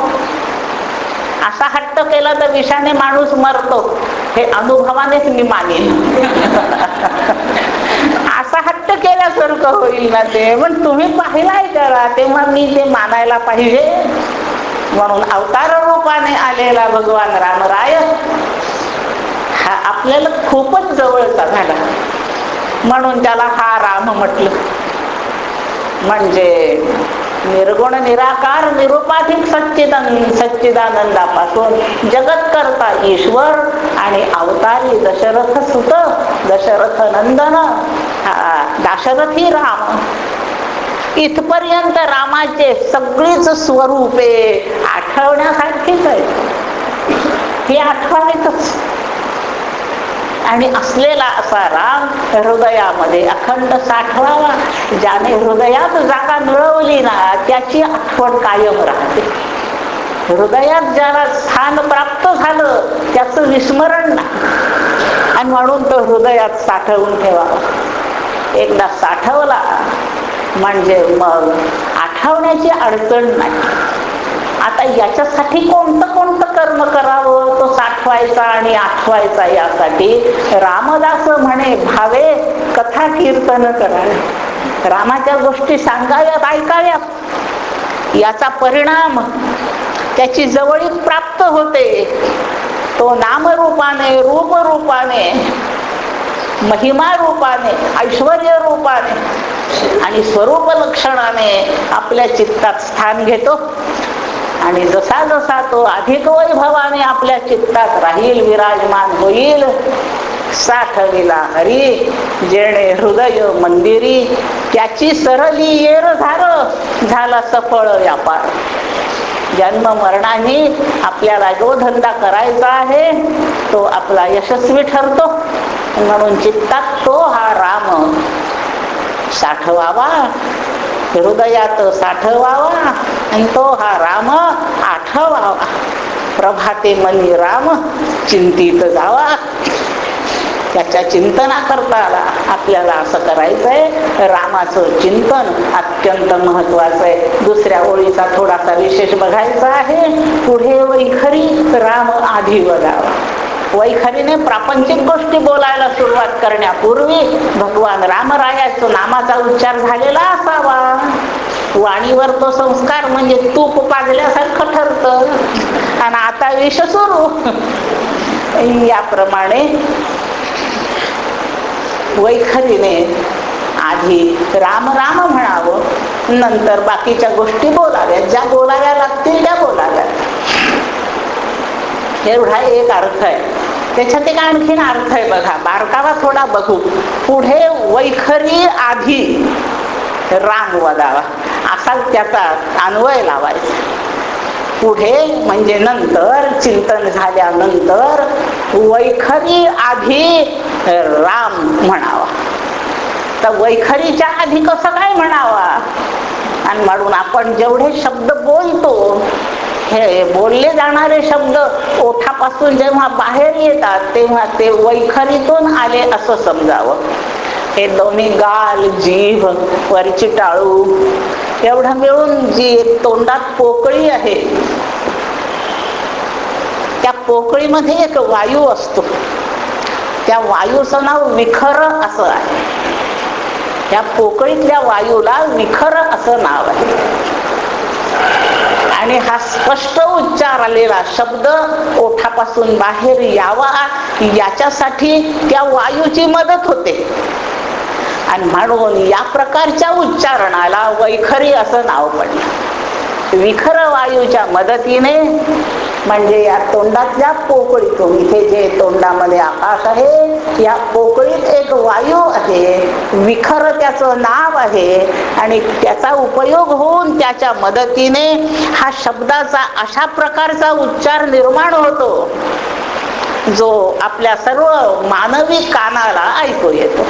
असा हट्ट केला तर विषाने माणूस मरतो हे अनुभवानेच मी मानेन हट्ट केल्यासारखं होईल ना ते. पण तुम्ही पाहिलाय करा तेव्हा मी ते मानायला पाहिजे. म्हणून अवतार रूपाने आलेला भगवान रामराय हा आपल्याला खूपच जवळचा झाला. म्हणून त्याला हा राम म्हटलं. म्हणजे निर्गुण निराकार निरुपाधिक सच्चिदानंद सच्चिदानंदापासून जगत करता ईश्वर आणि अवतारी दशरथ सुत दशरथ नंदन दाशरथी राम. इथपर्यंत रामाचे सगळीच स्वरूपे आठवण्यासारखीच आहे हे आठवणीतच. आणि असलेला असा राम हृदयामध्ये अखंड साठवावा ज्याने हृदयात जागा मिळवली ना त्याची आठवण कायम राहते. हृदयात ज्याला स्थान प्राप्त झालं त्याचं विस्मरण नाही आणि म्हणून तो हृदयात साठवून ठेवावा. एकदा साठवला. म्हणजे मग आठवण्याची अडचण नाही. आता याच्यासाठी कोणतं कोणतं कर्म करावं? तो साठवायचा आणि आठवायचा यासाठी रामदास म्हणे भावे कथा कीर्तन करावे रामाच्या गोष्टी सांगाव्यात ऐकाव्यात. याचा परिणाम त्याची जवळीक प्राप्त होते. तो नामरूपाने रूपरूपाने महिमा रूपाने ऐश्वर रूपाने आणि स्वरूप लक्षणाने आपल्या चित्तात स्थान घेतो. आणि जसा जसा तो अधिक वैभवाने आपल्या चित्तात राहील विराजमान होईल साठविला हरी जेणे हृदय मंदिरी त्याची सरली येर झार झाला सफळ व्यापार. जन्म मरणाने आपल्याला जो धंदा करायचा आहे तो आपला यशस्वी ठरतो. म्हणून चित्तात तो हा राम. साठवावा. हृदयात साठवावा आणि तो हा राम आठवावा. प्रभाते मनी राम चिंतित जावा. त्याच्या चिंतना करता आपल्याला असं करायचंय. रामाचं चिंतन अत्यंत महत्वाचं आहे दुसऱ्या ओळीचा थोडासा विशेष बघायचा आहे. पुढे वैखरी राम आधी बघावा. वैखरीने प्रापंचिक गोष्टी बोलायला सुरुवात करण्यापूर्वी भगवान रामरायाचं नामाचा उच्चार झालेला असावा. वाणीवर तो संस्कार म्हणजे तूप पाजल्यासारखं ठरत. आणि आता विष सुरू. याप्रमाणे वैखरीने आधी राम राम म्हणावं नंतर बाकीच्या गोष्टी बोलाव्यात ज्या बोलाव्या लागतील त्या बोलाव्यात एवढा एक अर्थ आहे. त्याच्यात एक आणखीन अर्थ आहे बघा. बारकावा थोडा बघू. पुढे वैखरी आधी राम वदावा असा त्याचा अन्वय लावायचा. पुढे म्हणजे नंतर चिंतन झाल्यानंतर वैखरी आधी राम म्हणावा. तर वैखरीच्या आधी कसं काय म्हणावा? आणि म्हणून आपण जेवढे शब्द बोलतो हे बोलले जाणारे शब्द ओठापासून जेव्हा बाहेर येतात तेव्हा ते वैखरीतून आले असं समजावं. हे दोन्ही गाल जीभ वरची टाळू एवढं मिळून जी तोंडात पोकळी आहे त्या पोकळीमध्ये एक वायू असतो. त्या वायूचं नाव विखर असं आहे. त्या पोकळीतल्या वायूला विखर असं नाव आहे. आणि हा स्पष्ट उच्चार आलेला शब्द ओठापासून बाहेर यावा याच्यासाठी त्या वायूची मदत होते. आणि म्हणून या प्रकारच्या उच्चारणाला वैखरी असं नाव पडलं. विखर वायूच्या मदतीने म्हणजे या तोंडातल्या पोकळीतून इथे जे तोंडामध्ये आकाश आहे या पोकळीत एक वायू आहे. विखर त्याचं नाव आहे आणि त्याचा उपयोग होऊन त्याच्या मदतीने हा शब्दाचा अशा प्रकारचा उच्चार निर्माण होतो जो आपल्या सर्व मानवी कानाला ऐकू येतो.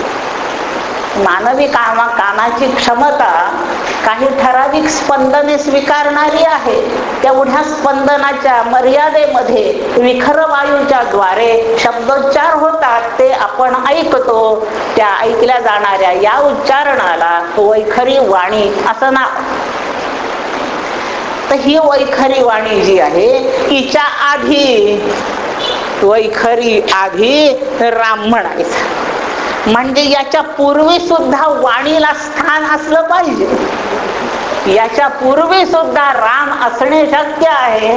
मानवी कामा कानाची क्षमता काही ठराविक स्पंदने स्वीकारणारी आहे. तेवढ्या स्पंदनाच्या मर्यादेमध्ये विखर वायूच्या द्वारे शब्दोच्चार होतात ते आपण ऐकतो. त्या ऐकल्या जाणाऱ्या या उच्चारणाला वैखरी वाणी असं नाव. तर ही वैखरी वाणी जी आहे हिच्या आधी वैखरी आधी राम म्हणायचं म्हणजे याच्या पूर्वी सुद्धा वाणीला स्थान असलं पाहिजे. याच्या पूर्वी सुद्धा राम असणे शक्य आहे.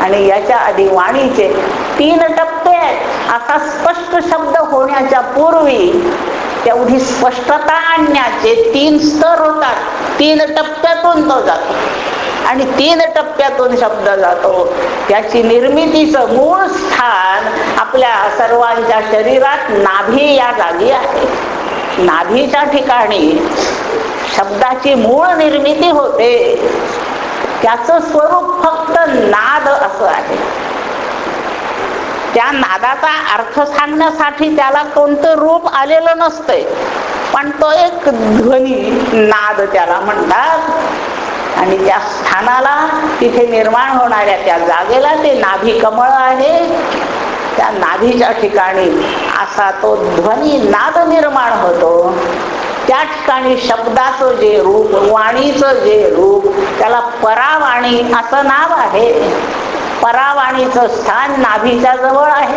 आणि याच्या आधी वाणीचे तीन टप्पे आहेत. असा स्पष्ट शब्द होण्याच्या पूर्वी तेवढी स्पष्टता आणण्याचे तीन स्तर होतात. तीन टप्प्यातून तो जातो. आणि तीन टप्प्यातून शब्द जातो. त्याची निर्मितीचं मूळ स्थान आपल्या सर्वांच्या शरीरात नाभी या जागी आहे. नाभीच्या ठिकाणी शब्दाची मूळ निर्मिती होते. त्याचं स्वरूप फक्त नाद असं आहे. त्या नादाचा अर्थ सांगण्यासाठी त्याला कोणतं रूप आलेलं नसतंय. पण तो एक ध्वनी नाद त्याला म्हणतात. आणि त्या स्थानाला तिथे निर्माण होणाऱ्या त्या जागेला ते नाभी कमळ आहे. त्या नाभीच्या ठिकाणी असा तो ध्वनी नाद निर्माण होतो. त्या ठिकाणी शब्दाचं जे रूप वाणीचं जे रूप त्याला परावाणी असं नाव आहे. परावाणीचं स्थान नाभीच्या जवळ आहे.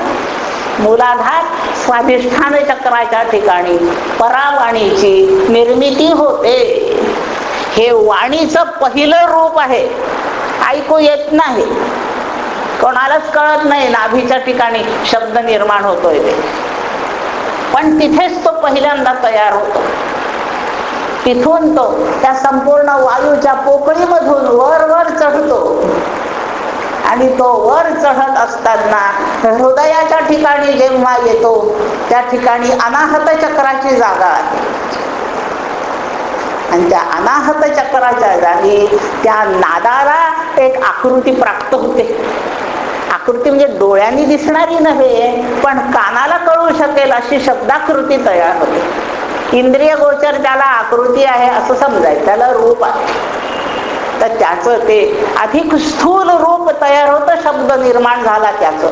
मुलाधार स्वाधिष्ठान चक्राच्या ठिकाणी परावाणीची निर्मिती होते. हे वाणीचं पहिलं रूप आहे. ऐकू येत नाही. कोणालाच कळत नाही नाभीच्या ठिकाणी शब्द निर्माण होतोय ते. पण तिथेच तो पहिल्यांदा तयार होतो. तिथून तो त्या संपूर्ण वायूच्या पोकळीमधून वर वर चढतो. आणि तो वर चढत असताना हृदयाच्या ठिकाणी जेव्हा येतो त्या ठिकाणी अनाहत चक्राची जागा आहे. आणि त्या अनाहत चक्राच्या जागी त्या नादाला एक आकृती प्राप्त होते. आकृती म्हणजे डोळ्यांनी दिसणारी नव्हे पण कानाला कळू शकेल अशी शब्दाकृती तयार होते. इंद्रिय गोचर त्याला आकृती आहे असं समजायचं त्याला रूप आहे. तर त्याचं ते अधिक स्थूल रूप तयार होतं शब्द निर्माण झाला त्याचं.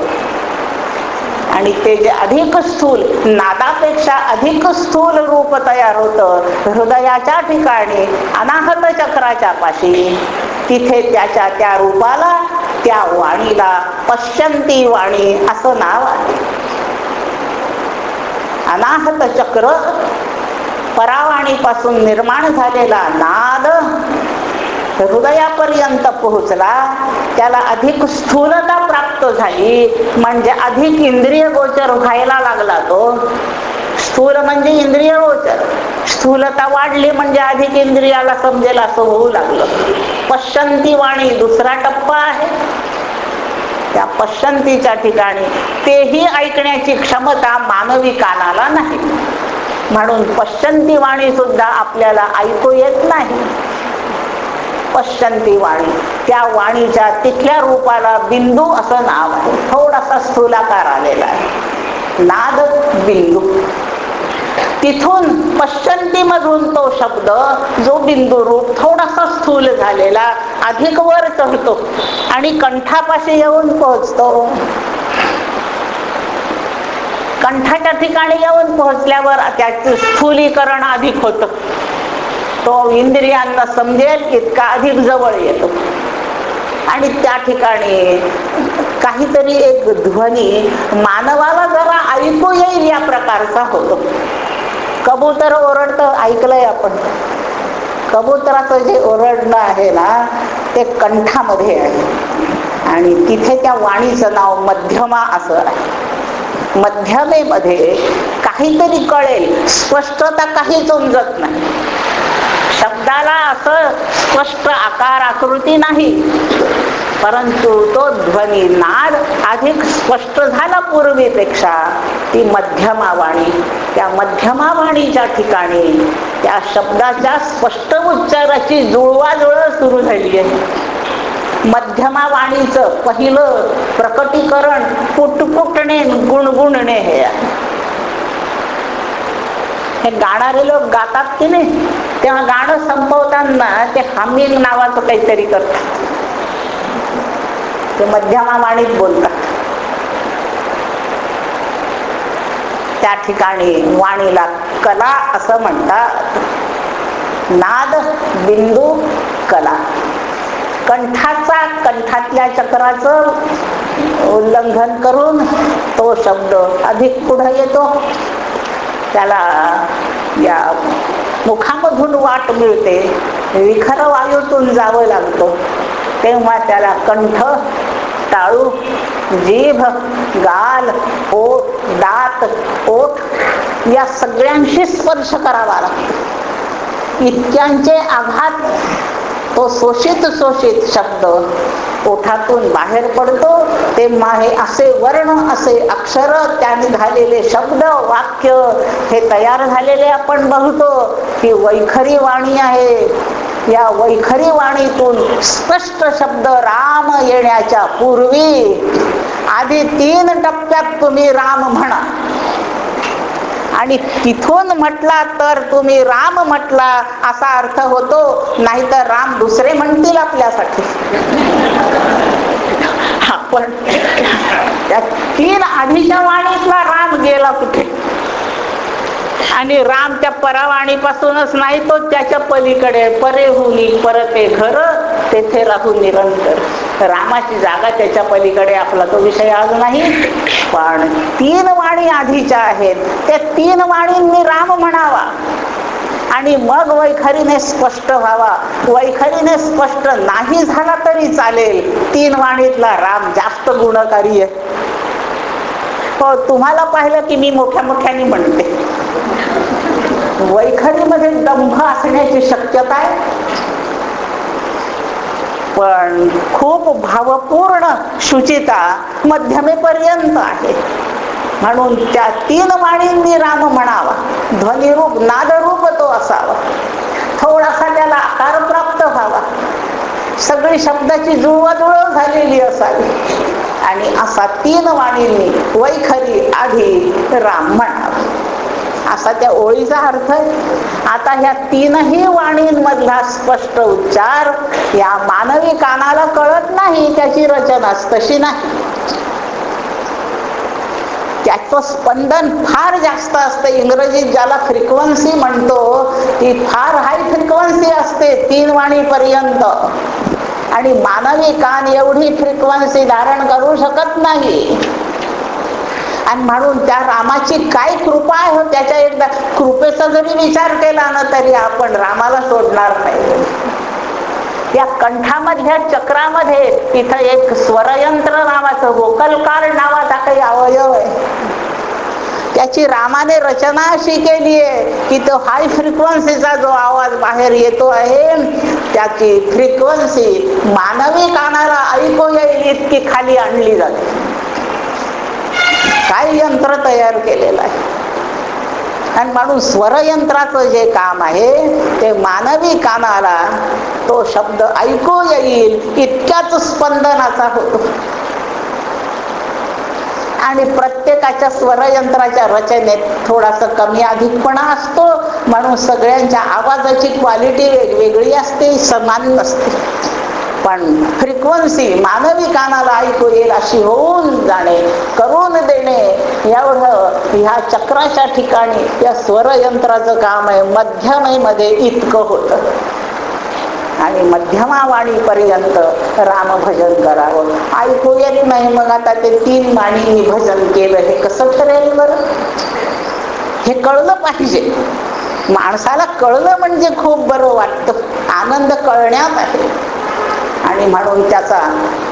आणि ते जे अधिक स्थूल नादापेक्षा अधिक स्थूल रूप तयार होतं हृदयाच्या ठिकाणी अनाहत चक्राच्या पाशी तिथे त्याच्या त्या रूपाला त्या वाणीला पश्चंती वाणी असं नाव आहे. अनाहत चक्र परावाणीपासून निर्माण झालेला नाद हृदयापर्यंत पोहोचला त्याला अधिक स्थूलता प्राप्त झाली. म्हणजे अधिक इंद्रिय गोचर व्हायला लागला तो. स्थूल म्हणजे इंद्रिय गोचर. स्थूलता वाढली म्हणजे अधिक इंद्रियाला समजेल असं होऊ लागलं. पश्चंती वाणी दुसरा टप्पा आहे. त्या पश्चंतीच्या ठिकाणी तेही ऐकण्याची क्षमता मानवी कानाला नाही. म्हणून पश्चंती वाणी सुद्धा आपल्याला ऐकू येत नाही. पश्चंती वाणी. त्या वाणीच्या तिथल्या रूपाला बिंदू असं नाव आहे. थोडासा स्थूलाकार आलेला आहे. नाद बिंदू. तिथून पश्चंती मधून तो शब्द जो बिंदू रूप थोडासा स्थूल झालेला अधिक वर चढतो आणि कंठापाशी येऊन पोहोचतो. कंठाच्या ठिकाणी येऊन पोहोचल्यावर त्याचं स्थूलीकरण अधिक होतं. तो इंद्रियांना समजेल इतका अधिक जवळ येतो. आणि त्या ठिकाणी काहीतरी एक ध्वनी मानवाला जरा ऐकू येईल या प्रकारचा होतो. कबूतर ओरडतं ऐकलंय आपण. कबुतराचं जे ओरडणं आहे ना ते कंठामध्ये आहे. आणि तिथे त्या वाणीचं नाव मध्यमा असं आहे. मध्यमेमध्ये काहीतरी कळेल. स्पष्टता काही समजत नाही. शब्दाला असं स्पष्ट आकार आकृती नाही. परंतु तो ध्वनी नाद अधिक स्पष्ट झाला पूर्वीपेक्षा ती मध्यमावाणी. त्या मध्यमावाणीच्या ठिकाणी त्या शब्दाच्या स्पष्ट उच्चाराची जुळवाजुळव सुरू झाली आहे. मध्यमावाणीचं पहिलं प्रकटीकरण पुटपुटणे गुणगुणणे हे आहे. हे गाणारे लोक गातात की नाही? तेव्हा गाणं संपवताना ते हमिंग नावाचं काहीतरी करतात. ते मध्यमावाणीत बोलतात. त्या ठिकाणी वाणीला कला असं म्हणतात. नाद बिंदू कला. कंठाचा कंठातल्या चक्राचं उल्लंघन करून तो शब्द अधिक पुढे येतो. त्याला या मुखामधून वाट मिळते. विखर वायूतून जावं लागतं. तेव्हा त्याला कंठ टाळू जीभ गाल ओठ दात ओठ या सगळ्यांशी स्पर्श करावा लागतो. इतक्यांचे आघात तो शोषित शोषित शब्द ओठातून बाहेर पडतो. तेव्हा हे असे वर्ण असे अक्षर त्याने झालेले शब्द वाक्य हे तयार झालेले आपण बघतो की वैखरी वाणी आहे. या वैखरी वाणीतून स्पष्ट शब्द राम येण्याच्या पूर्वी आधी तीन टप्प्यात तुम्ही राम म्हणा. आणि तिथून म्हटला तर तुम्ही राम म्हटला असा अर्थ होतो. नाहीतर राम दुसरे म्हणतील आपल्यासाठी. आपण त्या तीन आधीच्या वाणीतला राम गेला कुठे? आणि राम त्या परावाणीपासूनच नाही तो त्याच्या पलीकडे परे हुनी परते घर तेथे राहू निरंतर. रामाची जागा त्याच्या पलीकडे आपला तो विषय आज नाही. पण तीन वाणी आधीच्या आहेत. त्या तीन वाणींनी राम म्हणावा. आणि मग वैखरीने स्पष्ट व्हावा. वैखरीने स्पष्ट नाही झाला तरी चालेल. तीन वाणीतला राम जास्त गुणकारी आहे. हो तुम्हाला पाहिलं की मी मोठ्या मोठ्याने म्हणते. वैखरीमध्ये दंभ असण्याची शक्यता आहे. पण खूप भावपूर्ण शुचिता मध्यमेपर्यंत आहे. म्हणून त्या तीन वाणींनी राम म्हणावा. ध्वनिरूप नादरूप तो असावा. थोडासा त्याला आकार प्राप्त व्हावा. सगळी शब्दाची जुळवाजुळव झालेली असावी. आणि असा तीन वाणींनी वैखरी आधी राम म्हणावा. असा त्या ओळीचा अर्थ आहे. आता ह्या तीनही वाणींमधला स्पष्ट उच्चार या मानवी कानाला कळत नाही त्याची रचनाच तशी नाही. त्याचं स्पंदन फार जास्त असतं. इंग्रजीत ज्याला फ्रिक्वन्सी म्हणतो ती फार हाय फ्रिक्वन्सी असते तीन वाणी पर्यंत आणि मानवी कान एवढी फ्रिक्वन्सी धारण करू शकत नाही. आणि म्हणून त्या रामाची काय कृपा आहे हो त्याच्या एकदा कृपेचा जरी विचार केला ना तरी आपण रामाला सोडणार नाही. या कंठामधल्या चक्रामध्ये तिथं एक स्वरयंत्र नावाचं वोकल कार्ड नावाचा काही अवयव आहे. त्याची रामाने रचना अशी केली आहे की तो हाय फ्रिक्वन्सीचा जो आवाज बाहेर येतो आहे त्याची फ्रिक्वन्सी मानवी कानाला ऐकू येईल इतकी खाली आणली जाते. काय यंत्र तयार केलेलं आहे? आणि म्हणून स्वरयंत्राचं जे काम आहे ते मानवी कानाला तो शब्द ऐकू येईल इतक्याच स्पंदनाचा होतो. आणि प्रत्येकाच्या स्वरयंत्राच्या रचनेत थोडासा कमी अधिकपणा असतो म्हणून सगळ्यांच्या आवाजाची क्वालिटी वेगवेगळी असते समान नसते. पण फ्रिक्वन्सी मानवी कानाला ऐकू येईल अशी होऊन जाणे करून देणे एवढं ह्या चक्राच्या ठिकाणी या स्वरयंत्राचं काम आहे. मध्यमेमध्ये इतकं होतं. आणि मध्यमावाणीपर्यंत राम भजन करावं. ऐकू येत नाही मग आता ते तीन वाणींनी भजन केलं. हे कसं ठरेल बरं? हे कळलं पाहिजे. माणसाला कळलं म्हणजे खूप बरं वाटतं. आनंद कळण्यात आहे. आणि म्हणून त्याचा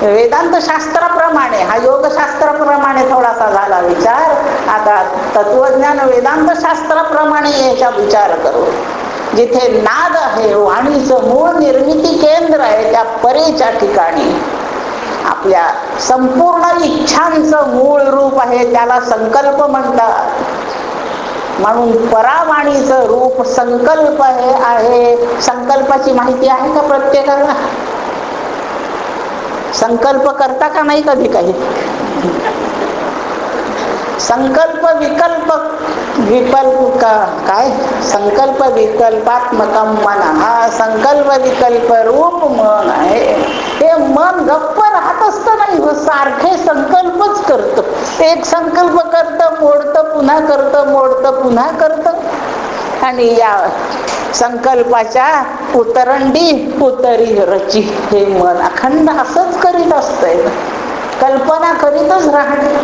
वेदांत शास्त्राप्रमाणे हा योगशास्त्राप्रमाणे थोडासा झाला विचार. आता तत्वज्ञान वेदांत शास्त्राप्रमाणे याचा विचार करू. जिथे नाद आहे वाणीचं मूळ निर्मिती केंद्र आहे त्या परेच्या ठिकाणी आपल्या संपूर्ण इच्छांचं मूळ रूप आहे त्याला संकल्प म्हणतात. म्हणून परावाणीचं रूप संकल्प हे आहे. संकल्पाची माहिती आहे का प्रत्येकाला? संकल्प करता का नाही कधी काही? संकल्प विकल्प विकल्प काय? संकल्प विकल्पात्मकम मन. हा संकल्प विकल्प रूप मन आहे. हे मन गप्प राहत असत नाही हो सारखे संकल्पच करत. एक संकल्प करत मोडत पुन्हा करत मोडत पुन्हा करत. आणि या संकल्पाच्या उतरंडी उतरी रची हे मन अखंड असंच करीत असतंय. कल्पना करीतच राहणे.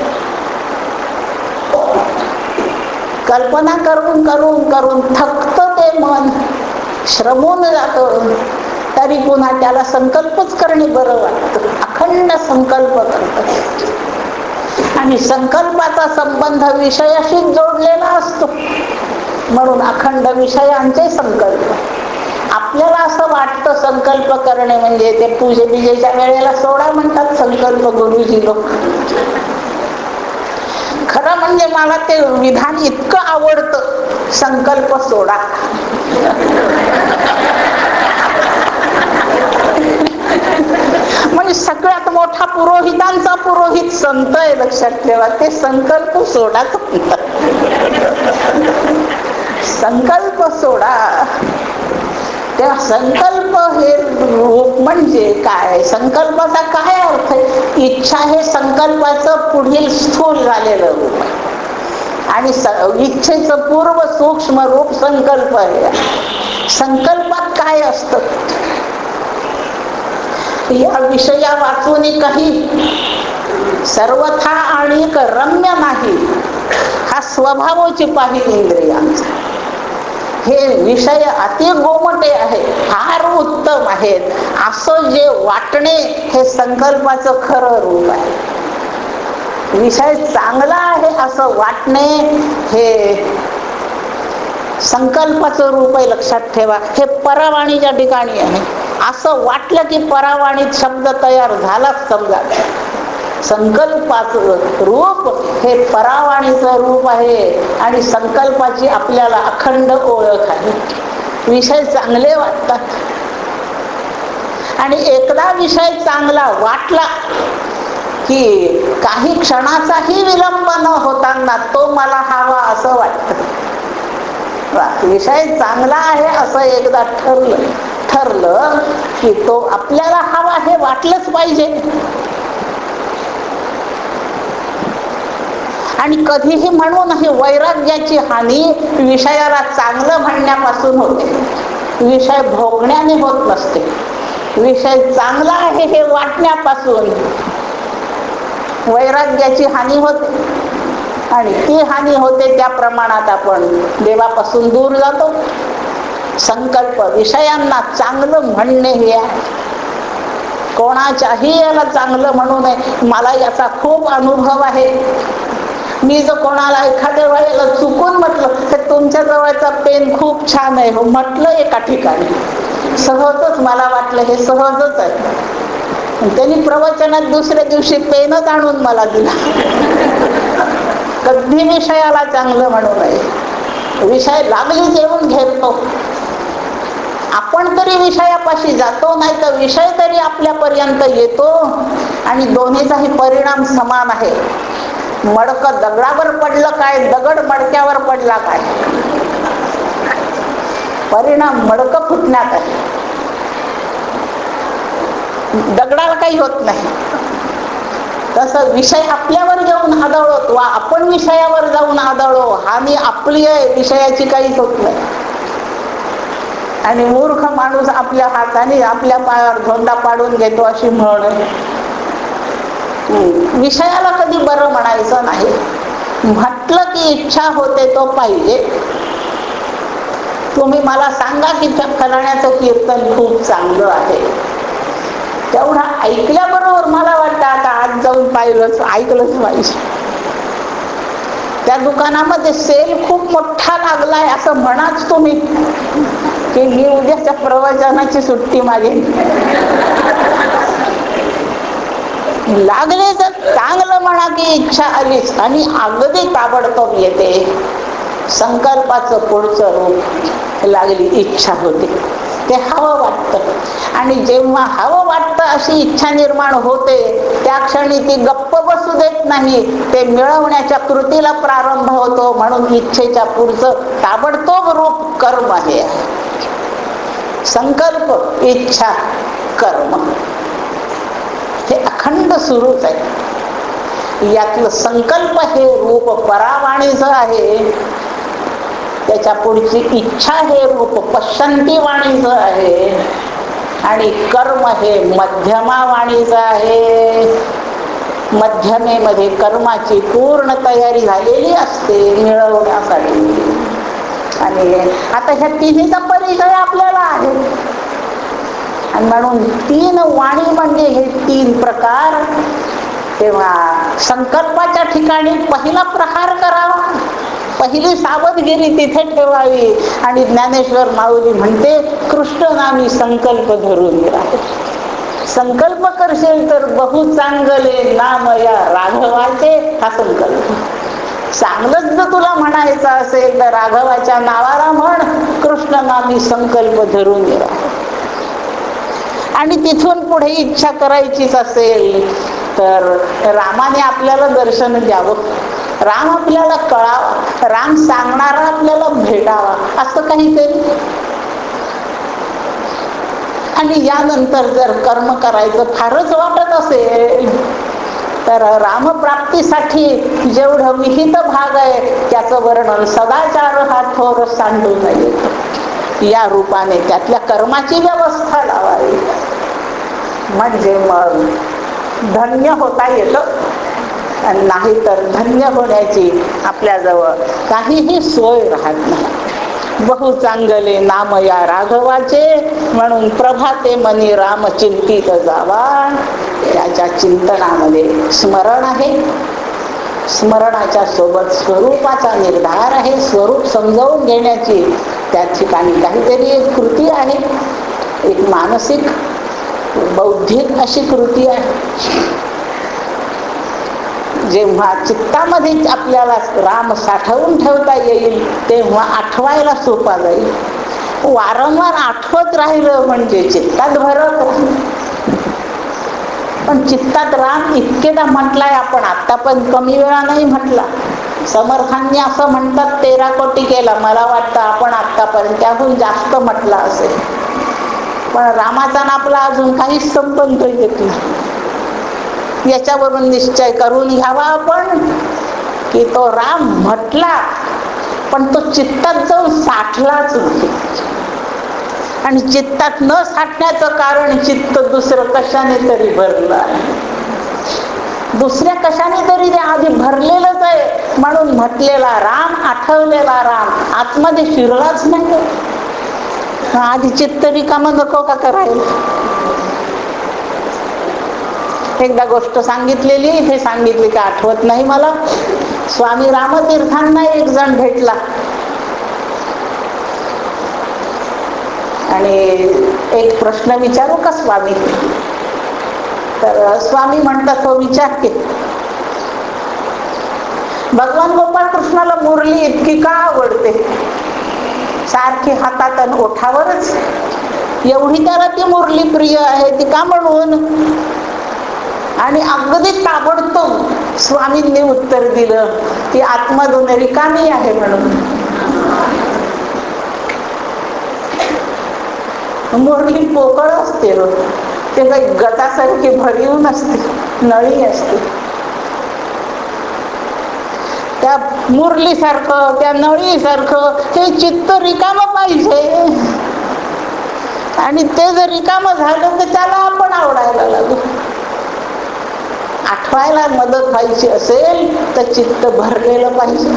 कल्पना करून करून करून थकत ते मन. श्रमून जात. तरी पुन्हा त्याला संकल्पच करणे बरं वाटतं. अखंड संकल्प करत आणि संकल्पाचा संबंध विषयाशी जोडलेला असतो. म्हणून अखंड विषयांचे संकल्प. आपल्याला असं वाटतं संकल्प करणे म्हणजे ते पूजे बिजेच्या वेळेला सोडा म्हणतात संकल्प गुरुजी लोक. खरं म्हणजे मला ते विधान इतकं आवडतं संकल्प सोडा. म्हणजे सगळ्यात मोठा पुरोहितांचा पुरोहित संत आहे लक्षात ठेवा ते संकल्प सोडाच म्हणतात. संकल्प सोडा. तेव्हा संकल्प हे रूप म्हणजे काय? संकल्पाचा काय अर्थ आहे? इच्छा हे संकल्पाचं पुढील स्थूल झालेलं रूप आहे. आणि इच्छेचं पूर्व सूक्ष्म रूप संकल्प आहे. संकल्पात काय असत? या विषया वाचून काही सर्वथा आणि रम्य नाही. हा स्वभावाची पाहिली इंद्रियांचा हे विषय अति गोमटे आहे फार उत्तम आहेत. असं जे वाटणे हे संकल्पाचं खरं रूप आहे. विषय चांगला आहे असं वाटणे हे संकल्पाचं रूप आहे लक्षात ठेवा. हे परावाणीच्या ठिकाणी आहे असं वाटलं की परावाणीत शब्द तयार झालाच समजा. संकल्पाचं रूप हे परावाणीचं रूप आहे आणि संकल्पाची आपल्याला अखंड ओळख आहे. विषय चांगले वाटतात. आणि एकदा विषय चांगला वाटला की काही क्षणाचाही विलंब न होताना तो मला हवा असं वाटत. विषय चांगला आहे असं एकदा ठरलं ठरलं की तो आपल्याला हवा हे वाटलंच पाहिजे. आणि कधीही म्हणू नाही वैराग्याची हानी विषयाला चांगलं म्हणण्यापासून होते. विषय भोगण्याने होत नसते. विषय चांगला आहे हे वाटण्यापासून वैराग्याची हानी होते. आणि ती हानी होते त्या प्रमाणात आपण देवापासून दूर जातो. संकल्प विषयांना चांगलं म्हणणे हे आहे. कोणाच्याही याला चांगलं म्हणू नये. मला याचा खूप अनुभव आहे. मी जर कोणाला एखाद्या वेळेला चुकून म्हटलं तर तुमच्या जवळचा पेन खूप छान आहे. हो म्हटलं एका ठिकाणी. सहजच मला वाटलं हे सहजच आहे. त्यांनी प्रवचनात दुसऱ्या दिवशी पेनच आणून मला दिला. कधी विषयाला चांगलं म्हणू नये विषय लागली जेवून घेतो. आपण तरी विषयापाशी जातो नाही तर विषय तरी आपल्यापर्यंत येतो. आणि दोन्हीचाही परिणाम समान आहे. मडक दगडावर पडलं काय? दगड मडक्यावर पडला काय? परिणाम मडक फुटण्यात आहे दगडाला काही होत नाही. तस विषय आपल्यावर जाऊन आदळो वा आपण विषयावर जाऊन आदळो. हानी आपली आहे विषयाची काहीच होत नाही. आणि मूर्ख माणूस आपल्या हाताने आपल्या पायावर धोंडा पाडून घेतो अशी म्हण विषयाला कधी बरं म्हणायचं नाही. म्हटलं की इच्छा होते तो पाहिजे. तुम्ही मला सांगा की त्या कीर्तन खूप चांगलं आहे. तेवढा ऐकल्याबरोबर मला वाटतं आता आज जाऊन पाहिलंच ऐकलंच पाहिजे. त्या दुकानामध्ये सेल खूप मोठा लागलाय असं म्हणाच तुम्ही की मी उद्याच्या प्रवचनाची सुट्टी मागेन. लागले तर चांगलं म्हणा की इच्छा आलीच. आणि अगदी ताबडतोब येते. संकल्पाचं पुढचं रूप लागली इच्छा होते. ते हवं वाटतं. आणि जेव्हा हवं वाटतं अशी इच्छा निर्माण होते त्या क्षणी ती गप्प बसू देत नाही. ते मिळवण्याच्या कृतीला प्रारंभ होतो. म्हणून इच्छेच्या पुढचं ताबडतोब रूप कर्म हे संकल्प इच्छा कर्म. अखंड सुरूच आहे. यातलं संकल्प हे रूप परावाणीच आहे. त्याच्या पुढची इच्छा हे रूप पश्चंती वाणीच आहे. आणि कर्म हे मध्यमा वाणीच आहे. मध्यमेमध्ये कर्माची पूर्ण तयारी झालेली असते मिळवण्यासाठी. आणि आता ह्या तिन्हीचा परिचय आपल्याला आहे. आणि म्हणून तीन वाणी म्हणजे हे तीन प्रकार तेव्हा संकल्पाच्या ठिकाणी पहिला प्रहार करावा. पहिली सावधगिरी तिथे ठेवावी. आणि ज्ञानेश्वर माऊली म्हणते कृष्ण नामी संकल्प धरून राहा. संकल्प करशील तर बहु चांगले नाम या राघवाचे हा संकल्प. चांगलंच जर तुला म्हणायचं असेल तर राघवाच्या नावाला म्हण कृष्ण नामी संकल्प धरून राहा. आणि तिथून पुढे इच्छा करायचीच असेल तर रामाने आपल्याला दर्शन द्यावं. राम आपल्याला कळावा. राम सांगणारा आपल्याला भेटावा. असं काहीतरी. आणि यानंतर जर कर्म करायचं फारच वाटत असेल तर रामप्राप्तीसाठी जेवढं विहित भाग आहे त्याचं वर्णन सदाचार हा थोर सांडू नये या रूपाने त्यातल्या कर्माची व्यवस्था लावावी. म्हणजे मग धन्य होता येतं. नाही तर धन्य होण्याची आपल्याजवळ काहीही सोय राहत नाही. बहु चांगले नाम या राघवाचे म्हणून प्रभाते मनी राम चिंतित जावा. याच्या चिंतनामध्ये स्मरण आहे. स्मरणाच्या सोबत स्वरूपाचा निर्धार आहे. स्वरूप समजावून घेण्याची त्या ठिकाणी काहीतरी एक कृती आहे. एक मानसिक बौद्धिक अशी कृती आहे. जेव्हा चित्तामध्ये आपल्याला राम साठवून ठेवता येईल तेव्हा आठवायला सोपा जाईल. वारंवार आठवत राहिलं म्हणजे चित्तात भरत पण चित्तात राम इतकेदा म्हटलाय आपण आता पण कमी वेळा नाही म्हटला. समर्थांनी असं म्हणतात तेरा कोटी केला. मला वाटतं आपण आतापर्यंत त्याहून जास्त म्हटला असेल. पण रामाचा आणि आपला अजून काहीच संबंध येत नाही. याच्यावरून निश्चय करून घ्यावा आपण की तो राम म्हटला पण तो चित्तात जाऊन साठलाच नाही. आणि चित्तात न साठण्याचं कारण चित्त दुसरं कशाने तरी भरलं आहे दुसऱ्या कशाने तरी ते आधी भरलेलंच आहे. म्हणून म्हटलेला राम आठवलेला राम आतमध्ये शिरलाच नाही. आधी चित्त रिकाम नको का करायला एकदा गोष्ट सांगितलेली हे सांगितली का आठवत नाही मला. स्वामी रामतीर्थांना एक जण भेटला. आणि एक प्रश्न विचारू का स्वामी? तर स्वामी म्हणतात तो विचार की. भगवान गोपाळ कृष्णाला मुरली इतकी का आवडते? सारखी हातात आणि ओठावरच. एवढी त्याला ती मुरली प्रिय आहे ती का म्हणून? आणि अगदी ताबडतोब स्वामींनी उत्तर दिलं की आत्मधून रिकामी आहे म्हणून. मुरली पोकळ असते ते काही गटासारखी भरीव नसते नळी असते. त्या मुरलीसारखं त्या नळीसारखं हे चित्त रिकाम पाहिजे. आणि ते जर रिकाम झालं तर त्याला आपण आवडायला लागू. आठवायला मदत व्हायची असेल तर चित्त भरलेलं पाहिजे.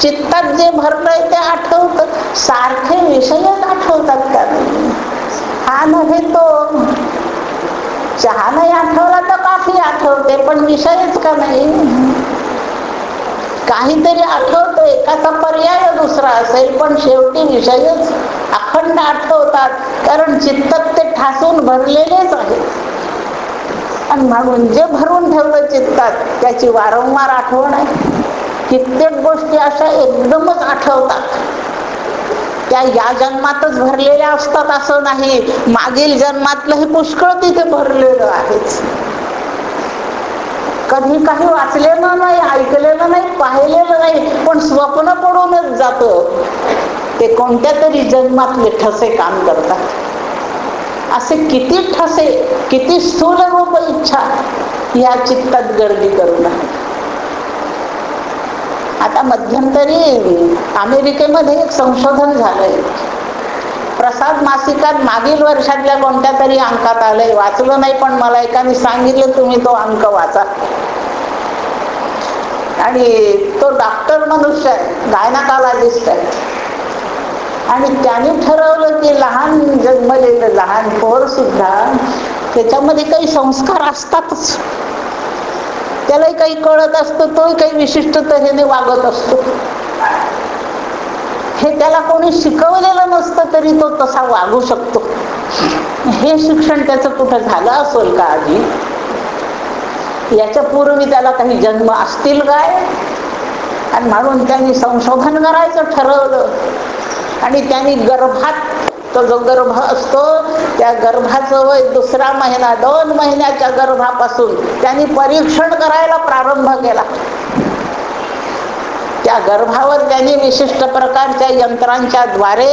चित्तात जे भरलंय ते आठवत. सारखे विषयच आठवतात का हा नव्हे तो. चहा नाही आठवला तर काफी आठवते पण विषयच का नाही? काहीतरी आठवत एकाचा पर्याय दुसरा असेल पण शेवटी विषयच अखंड आठवतात कारण चित्तात ते ठासून भरलेलेच आहे. आणि म्हणून जे भरून ठेवलं चित्तात त्याची वारंवार आठवण आहे. कित्येक गोष्टी अशा एकदमच आठवतात. त्या या जन्मातच भरलेल्या असतात असं नाही. मागील जन्मातलंही पुष्कळ तिथे भरलेलं आहेच. कधी काही वाचलेलं नाही ऐकलेलं नाही पाहिलेलं नाही पण स्वप्न पडूनच जात. ते कोणत्या तरी जन्मातले ठसे काम करतात. असे किती ठसे किती स्थूल रूप इच्छा या चित्तात गर्दी करू नये आता मध्यंतरी अमेरिकेमध्ये एक संशोधन झालंय. प्रसाद मासिकात मागील वर्षातल्या कोणत्या तरी अंकात आलंय? वाचलं नाही पण मला एकाने सांगितलं तुम्ही तो अंक वाचा. आणि तो डॉक्टर मनुष्य आहे गायनाकॉलॉजिस्ट आहे आणि त्याने ठरवलं की लहान जन्मलेलं लहान पोर सुद्धा त्याच्यामध्ये काही संस्कार असतातच. त्यालाही काही कळत असतं तोही काही विशिष्ट तऱ्हेने वागत असतो. हे त्याला कोणी शिकवलेलं नसतं तरी तो तसा वागू शकतो. हे शिक्षण त्याचं कुठं झालं असेल का आधी? याच्या पूर्वी त्याला काही जन्म असतील काय? आणि म्हणून त्यांनी संशोधन करायचं ठरवलं. आणि त्यांनी गर्भात तो जो गर्भ असतो त्या गर्भाचं वय दुसरा महिना दोन महिन्याच्या गर्भापासून त्यांनी परीक्षण करायला प्रारंभ केला. त्या गर्भावर त्यांनी विशिष्ट प्रकारच्या यंत्रांच्या द्वारे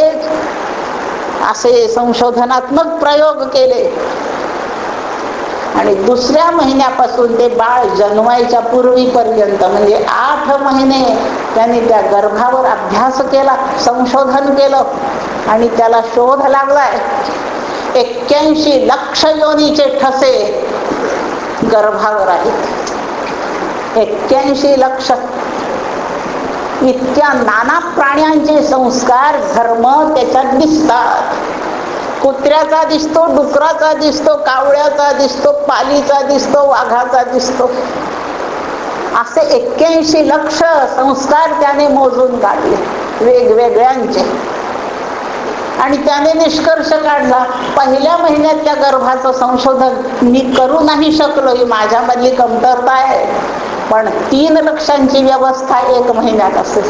असे संशोधनात्मक प्रयोग केले. आणि दुसऱ्या महिन्यापासून ते बाळ जन्मायच्या पूर्वीपर्यंत म्हणजे आठ महिने त्यांनी त्या गर्भावर अभ्यास केला संशोधन केलं आणि त्याला शोध लागलाय. एक्क्याऐंशी लक्ष योनीचे ठसे गर्भावर आहेत. एक्क्याऐंशी लक्ष इतक्या नाना प्राण्यांचे संस्कार धर्म त्याच्यात दिसतात. कुत्र्याचा दिसतो डुकराचा दिसतो कावळ्याचा दिसतो पालीचा दिसतो वाघाचा दिसतो. असे एक्क्याऐंशी लक्ष संस्कार त्याने मोजून काढले वेगवेगळ्यांचे. आणि त्याने निष्कर्ष काढला पहिल्या महिन्यात त्या गर्भाचं संशोधन मी करू नाही शकलो ही माझ्यामधली कमतरता आहे. पण तीन लक्षांची व्यवस्था एक महिन्यात असते.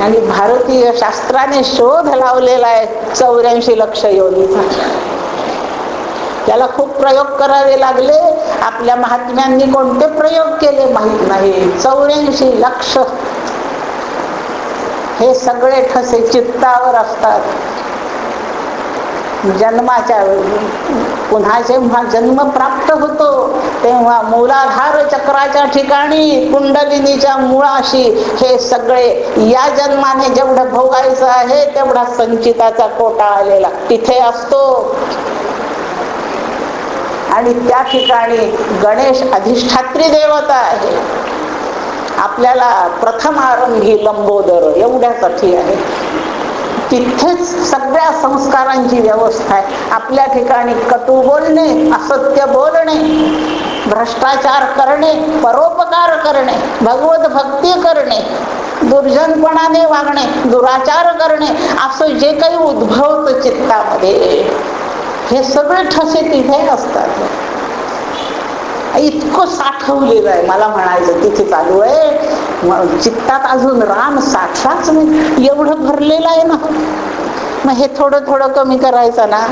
आणि भारतीय शास्त्राने शोध लावलेला आहे चौऱ्याऐंशी लक्ष योनीचा त्याला खूप प्रयोग करावे लागले. आपल्या महात्म्यांनी कोणते प्रयोग केले माहीत नाही. चौऱ्याऐंशी लक्ष. हे सगळे ठसे चित्तावर असतात. जन्माच्या पुन्हा जेव्हा जन्म प्राप्त होतो तेव्हा मूलाधार चक्राच्या ठिकाणी कुंडलिनीच्या मुळाशी हे सगळे या जन्माने जेवढं भोगायचं आहे तेवढा संचिताचा कोटा आलेला तिथे असतो. आणि त्या ठिकाणी गणेश अधिष्ठात्री देवता आहे. आपल्याला प्रथम आरंभी लंबोदर एवढ्यासाठी आहे. तिथेच सगळ्या संस्कारांची व्यवस्था आहे. आपल्या ठिकाणी कटू बोलणे असत्य बोलणे भ्रष्टाचार करणे परोपकार करणे भगवत भक्ती करणे दुर्जनपणाने वागणे दुराचार करणे असं जे काही उद्भवतं चित्तामध्ये हे सगळे ठसे तिथे असतात. इतकं साठवलेलं आहे. मला म्हणायचं तिथे चालू आहे. चित्तात अजून राम साठलाच नाही. एवढं भरलेलं आहे ना. मग हे थोडं थोडं कमी करायचं ना.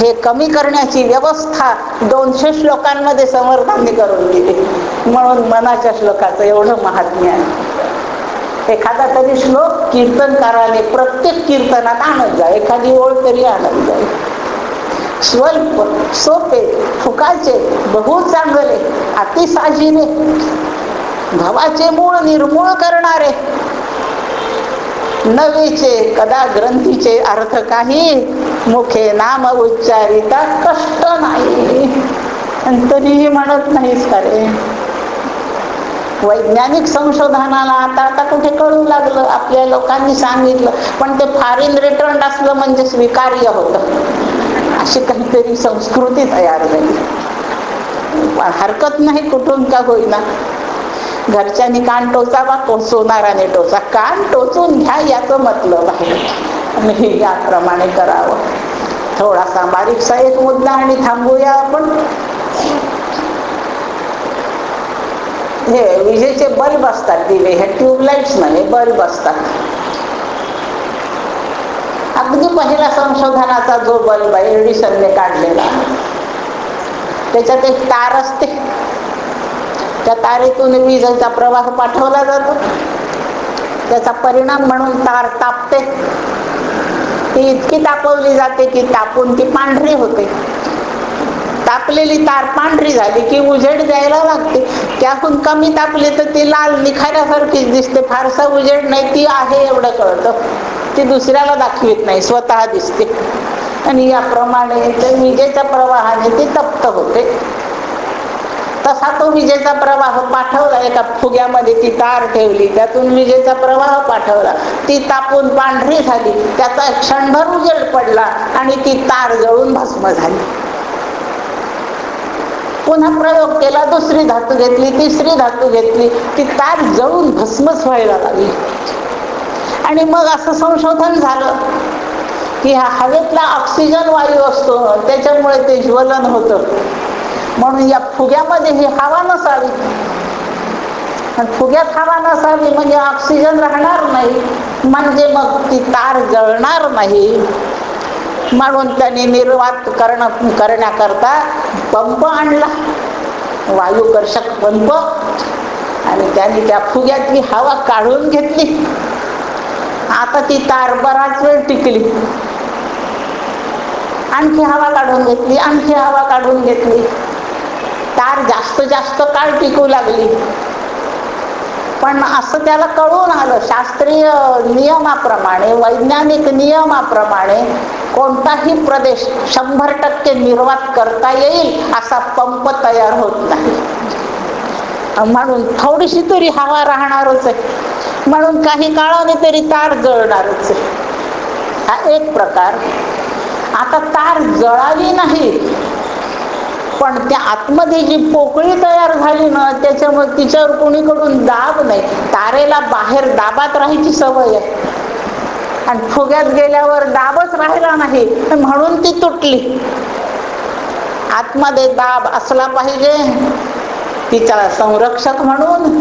हे कमी करण्याची व्यवस्था दोनशे श्लोकांमध्ये समर्थांनी करून दिली. म्हणून मनाच्या श्लोकाचं एवढं महात्म्य आहे. एखादा तरी श्लोक कीर्तनकाराने प्रत्येक कीर्तनात आणत जा. एखादी ओळ तरी आणत जाईल स्वल्प सोपे फुकाचे बहु चांगले अतिसाजीने भावाचे मूळ निर्मूळ करणारे. नवीचे कदा ग्रंथीचे अर्थ काही मुखे नाम उच्चारिता कष्ट नाही. तरीही म्हणत नाहीस का रे? वैज्ञानिक संशोधनाला आता आता कुठे कळू लागलं? आपल्या लोकांनी सांगितलं. पण ते फॉरिन रिटर्न असलं म्हणजे स्वीकार्य होतं. अशी काहीतरी संस्कृती तयार झाली हरकत नाही कुठून का होईना. घरच्यांनी कान टोचावा टोचवणाराने टोचा. कान टोचून घ्या याचं मतलब आहे. आणि याप्रमाणे करावं. थोडासा बारीकसा एक मुद्दा आणि थांबूया आपण. हे विजेचे बल्ब असतात दिवे. हे ट्यूबलाइट्स नाही बल्ब असतात. अगदी पहिला संशोधनाचा जो बल्ब आहे एडिसनने काढलेला त्याच्यात एक तार असते. त्या तारेतून विजेचा प्रवाह पाठवला जातो. त्याचा परिणाम म्हणून तार तापते. ती इतकी तापवली जाते की तापून ती पांढरी होते. तापलेली तार पांढरी झाली की उजेड द्यायला लागते. त्याहून कमी तापली तर ती लाल निखाऱ्यासारखीच दिसते. फारसा उजेड नाही ती आहे एवढं कळतं. ती दुसऱ्याला दाखवित नाही स्वतः दिसते. आणि याप्रमाणे विजेच्या प्रवाहाने ती तप्त होते. तसा तो विजेचा प्रवाह पाठवला एका फुग्यामध्ये ती तार ठेवली त्यातून विजेचा प्रवाह पाठवला. ती तापून पांढरी झाली त्याचा क्षणभर उजेड पडला आणि ती तार जळून भस्म झाली. पुन्हा प्रयोग केला दुसरी धातू घेतली तिसरी धातू घेतली ती तार जळून भस्मच व्हायला लागली. आणि मग असं संशोधन झालं की हा हवेतला ऑक्सिजन वायू असतो त्याच्यामुळे ते ज्वलन होतं. म्हणून या फुग्यामध्ये ही हवा नसावी. फुग्यात हवा नसावी म्हणजे ऑक्सिजन राहणार नाही. म्हणजे मग ती तार जळणार नाही. म्हणून त्यांनी निर्वात करण करण्याकरता पंप आणला. वायुकर्षक पंप. आणि त्यांनी त्या फुग्यातली हवा काढून घेतली. आता ती तार बराच वेळ टिकली. आणखी हवा काढून घेतली आणखी हवा काढून घेतली. तार जास्त जास्त काळ टिकू लागली. पण असं त्याला कळून आलं शास्त्रीय नियमाप्रमाणे वैज्ञानिक नियमाप्रमाणे कोणताही प्रदेश शंभर टक्के निर्वात करता येईल असा पंप तयार होत नाही. म्हणून थोडीशी तरी हवा राहणारच आहे. म्हणून काही काळाने तरी तार जळणारच आहे. हा एक प्रकार. आता तार जळाली नाही पण त्या आतमध्ये जी पोकळी तयार झाली ना त्याच्यामुळे तिच्यावर कोणीकडून दाब नाही. तारेला बाहेर दाबात राहायची सवय आहे. आणि फुग्यात गेल्यावर दाबच राहिला नाही म्हणून ती तुटली. आतमध्ये दाब असला पाहिजे. तिचा संरक्षक म्हणून.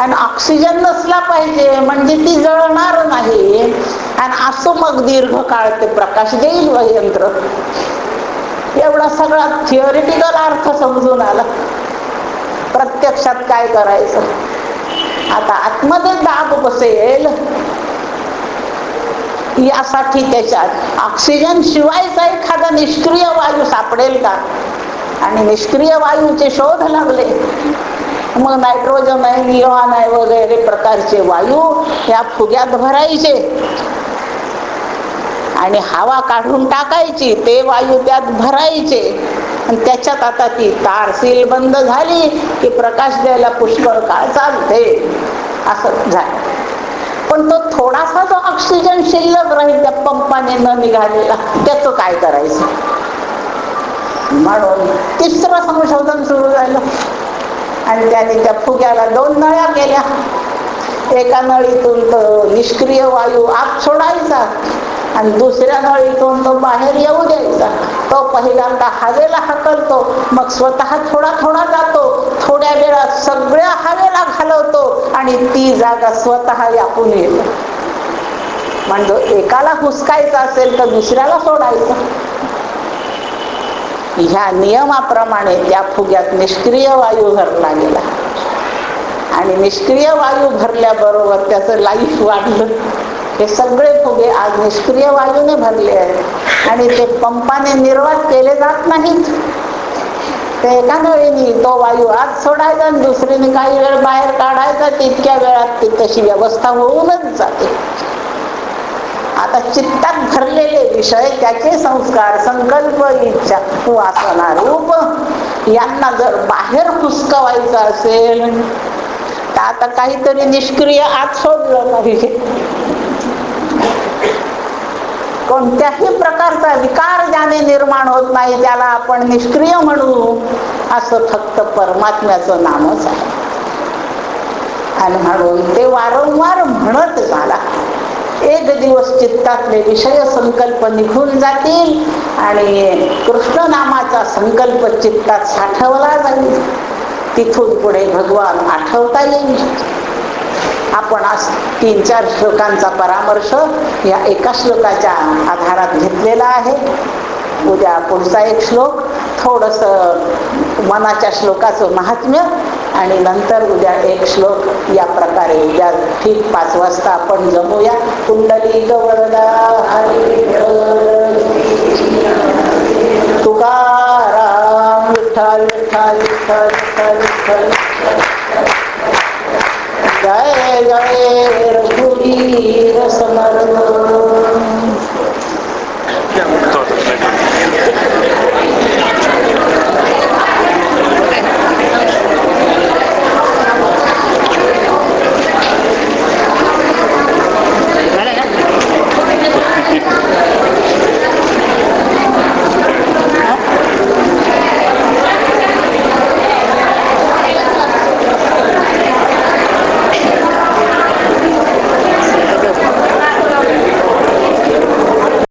आणि ऑक्सिजन नसला पाहिजे म्हणजे ती जळणार नाही. आणि असं मग दीर्घ काळ ते प्रकाश देईल व यंत्र एवढा सगळा थिअरिटिकल अर्थ समजून आला. प्रत्यक्षात काय करायचं? आता आतमध्ये दाब बसेल. यासाठी त्याच्यात ऑक्सिजन शिवायचा एखादा निष्क्रिय वायू सापडेल का? आणि निष्क्रिय वायूचे शोध लागले. मग नायट्रोजन आहे निऑन आहे वगैरे प्रकारचे वायू या फुग्यात भरायचे. आणि हवा काढून टाकायची ते वायू त्यात भरायचे. आणि त्याच्यात आता ती तार सील बंद झाली की प्रकाश द्यायला पुष्कळ काळ चालते. असं झालं. पण तो थोडासा जो ऑक्सिजन शिल्लक राहील त्या पंपाने न निघालेला त्याचं काय करायचं? म्हणून तिसरं संशोधन सुरू झालं. आणि त्याने त्या फुग्याला दोन नळ्या केल्या. एका नळीतून तो निष्क्रिय वायू आत सोडायचा आणि दुसऱ्या नळीतून तो बाहेर येऊ द्यायचा. तो पहिल्यांदा हवेला हकलतो मग स्वतः थोडा थोडा जातो थोड्या वेळात सगळ्या हवेला घालवतो आणि ती जागा स्वतः व्यापून येतो. म्हणजे एकाला हुसकायचं असेल तर दुसऱ्याला सोडायचं. ह्या नियमाप्रमाणे त्या फुग्यात निष्क्रिय वायू भरला गेला. आणि निष्क्रिय वायू भरल्याबरोबर त्याचं लाईफ वाढलं. हे सगळे फुगे आज निष्क्रिय वायूने भरले आहेत. आणि ते पंपाने निर्वात केले जात नाहीत. ते एका नळीने तो वायू आज सोडायचा आणि दुसरीने काही वेळ बाहेर काढायचा तितक्या वेळात ती तशी व्यवस्था होऊनच जाते. आता चित्तात भरलेले विषय त्याचे संस्कार संकल्प इच्छा वासना रूप यांना जर बाहेर हुसकवायचं असेल तर आता काहीतरी निष्क्रिय आत सोडलं पाहिजे. कोणत्याही प्रकारचा विकार ज्याने निर्माण होत नाही त्याला आपण निष्क्रिय म्हणू असं फक्त परमात्म्याचं नामच आहे. आणि म्हणून ते वारंवार म्हणत झाला एक दिवस चित्तातले विषय संकल्प निघून जातील आणि कृष्ण नामाचा संकल्प चित्तात साठवला जाईल. तिथून पुढे भगवान आठवता येईल. आपण आज तीन चार श्लोकांचा परामर्श या एका श्लोकाच्या आधारात घेतलेला आहे. उद्या पुढचा एक श्लोक. थोडस मनाच्या श्लोकाचं महात्म्य आणि नंतर उद्या एक श्लोक या प्रकारे उद्या ठीक पाच वाजता आपण जमूया. कुंडली गवरदा तुकाराम विठ्ठल विठ्ठल विठ्ठल विठ्ठल जय जय रघुवीर समर्थ.